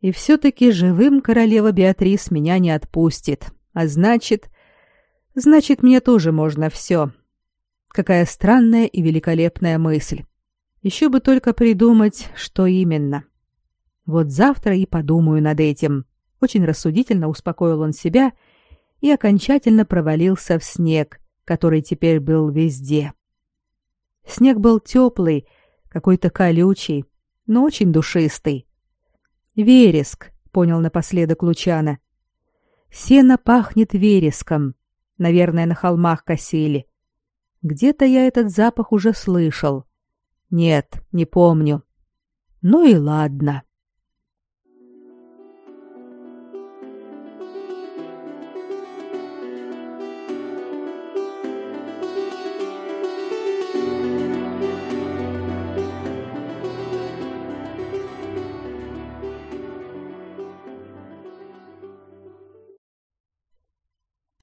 И все-таки живым королева Беатрис меня не отпустит. А значит... Значит, мне тоже можно все. Какая странная и великолепная мысль. Еще бы только придумать, что именно. Вот завтра и подумаю над этим. Очень рассудительно успокоил он себя и окончательно провалился в снег, который теперь был везде. Снег был теплый, какой-то колючий, но очень душистый. Вереск, понял напоследок Лучана. Сено пахнет вереском. Наверное, на холмах косили. Где-то я этот запах уже слышал. Нет, не помню. Ну и ладно.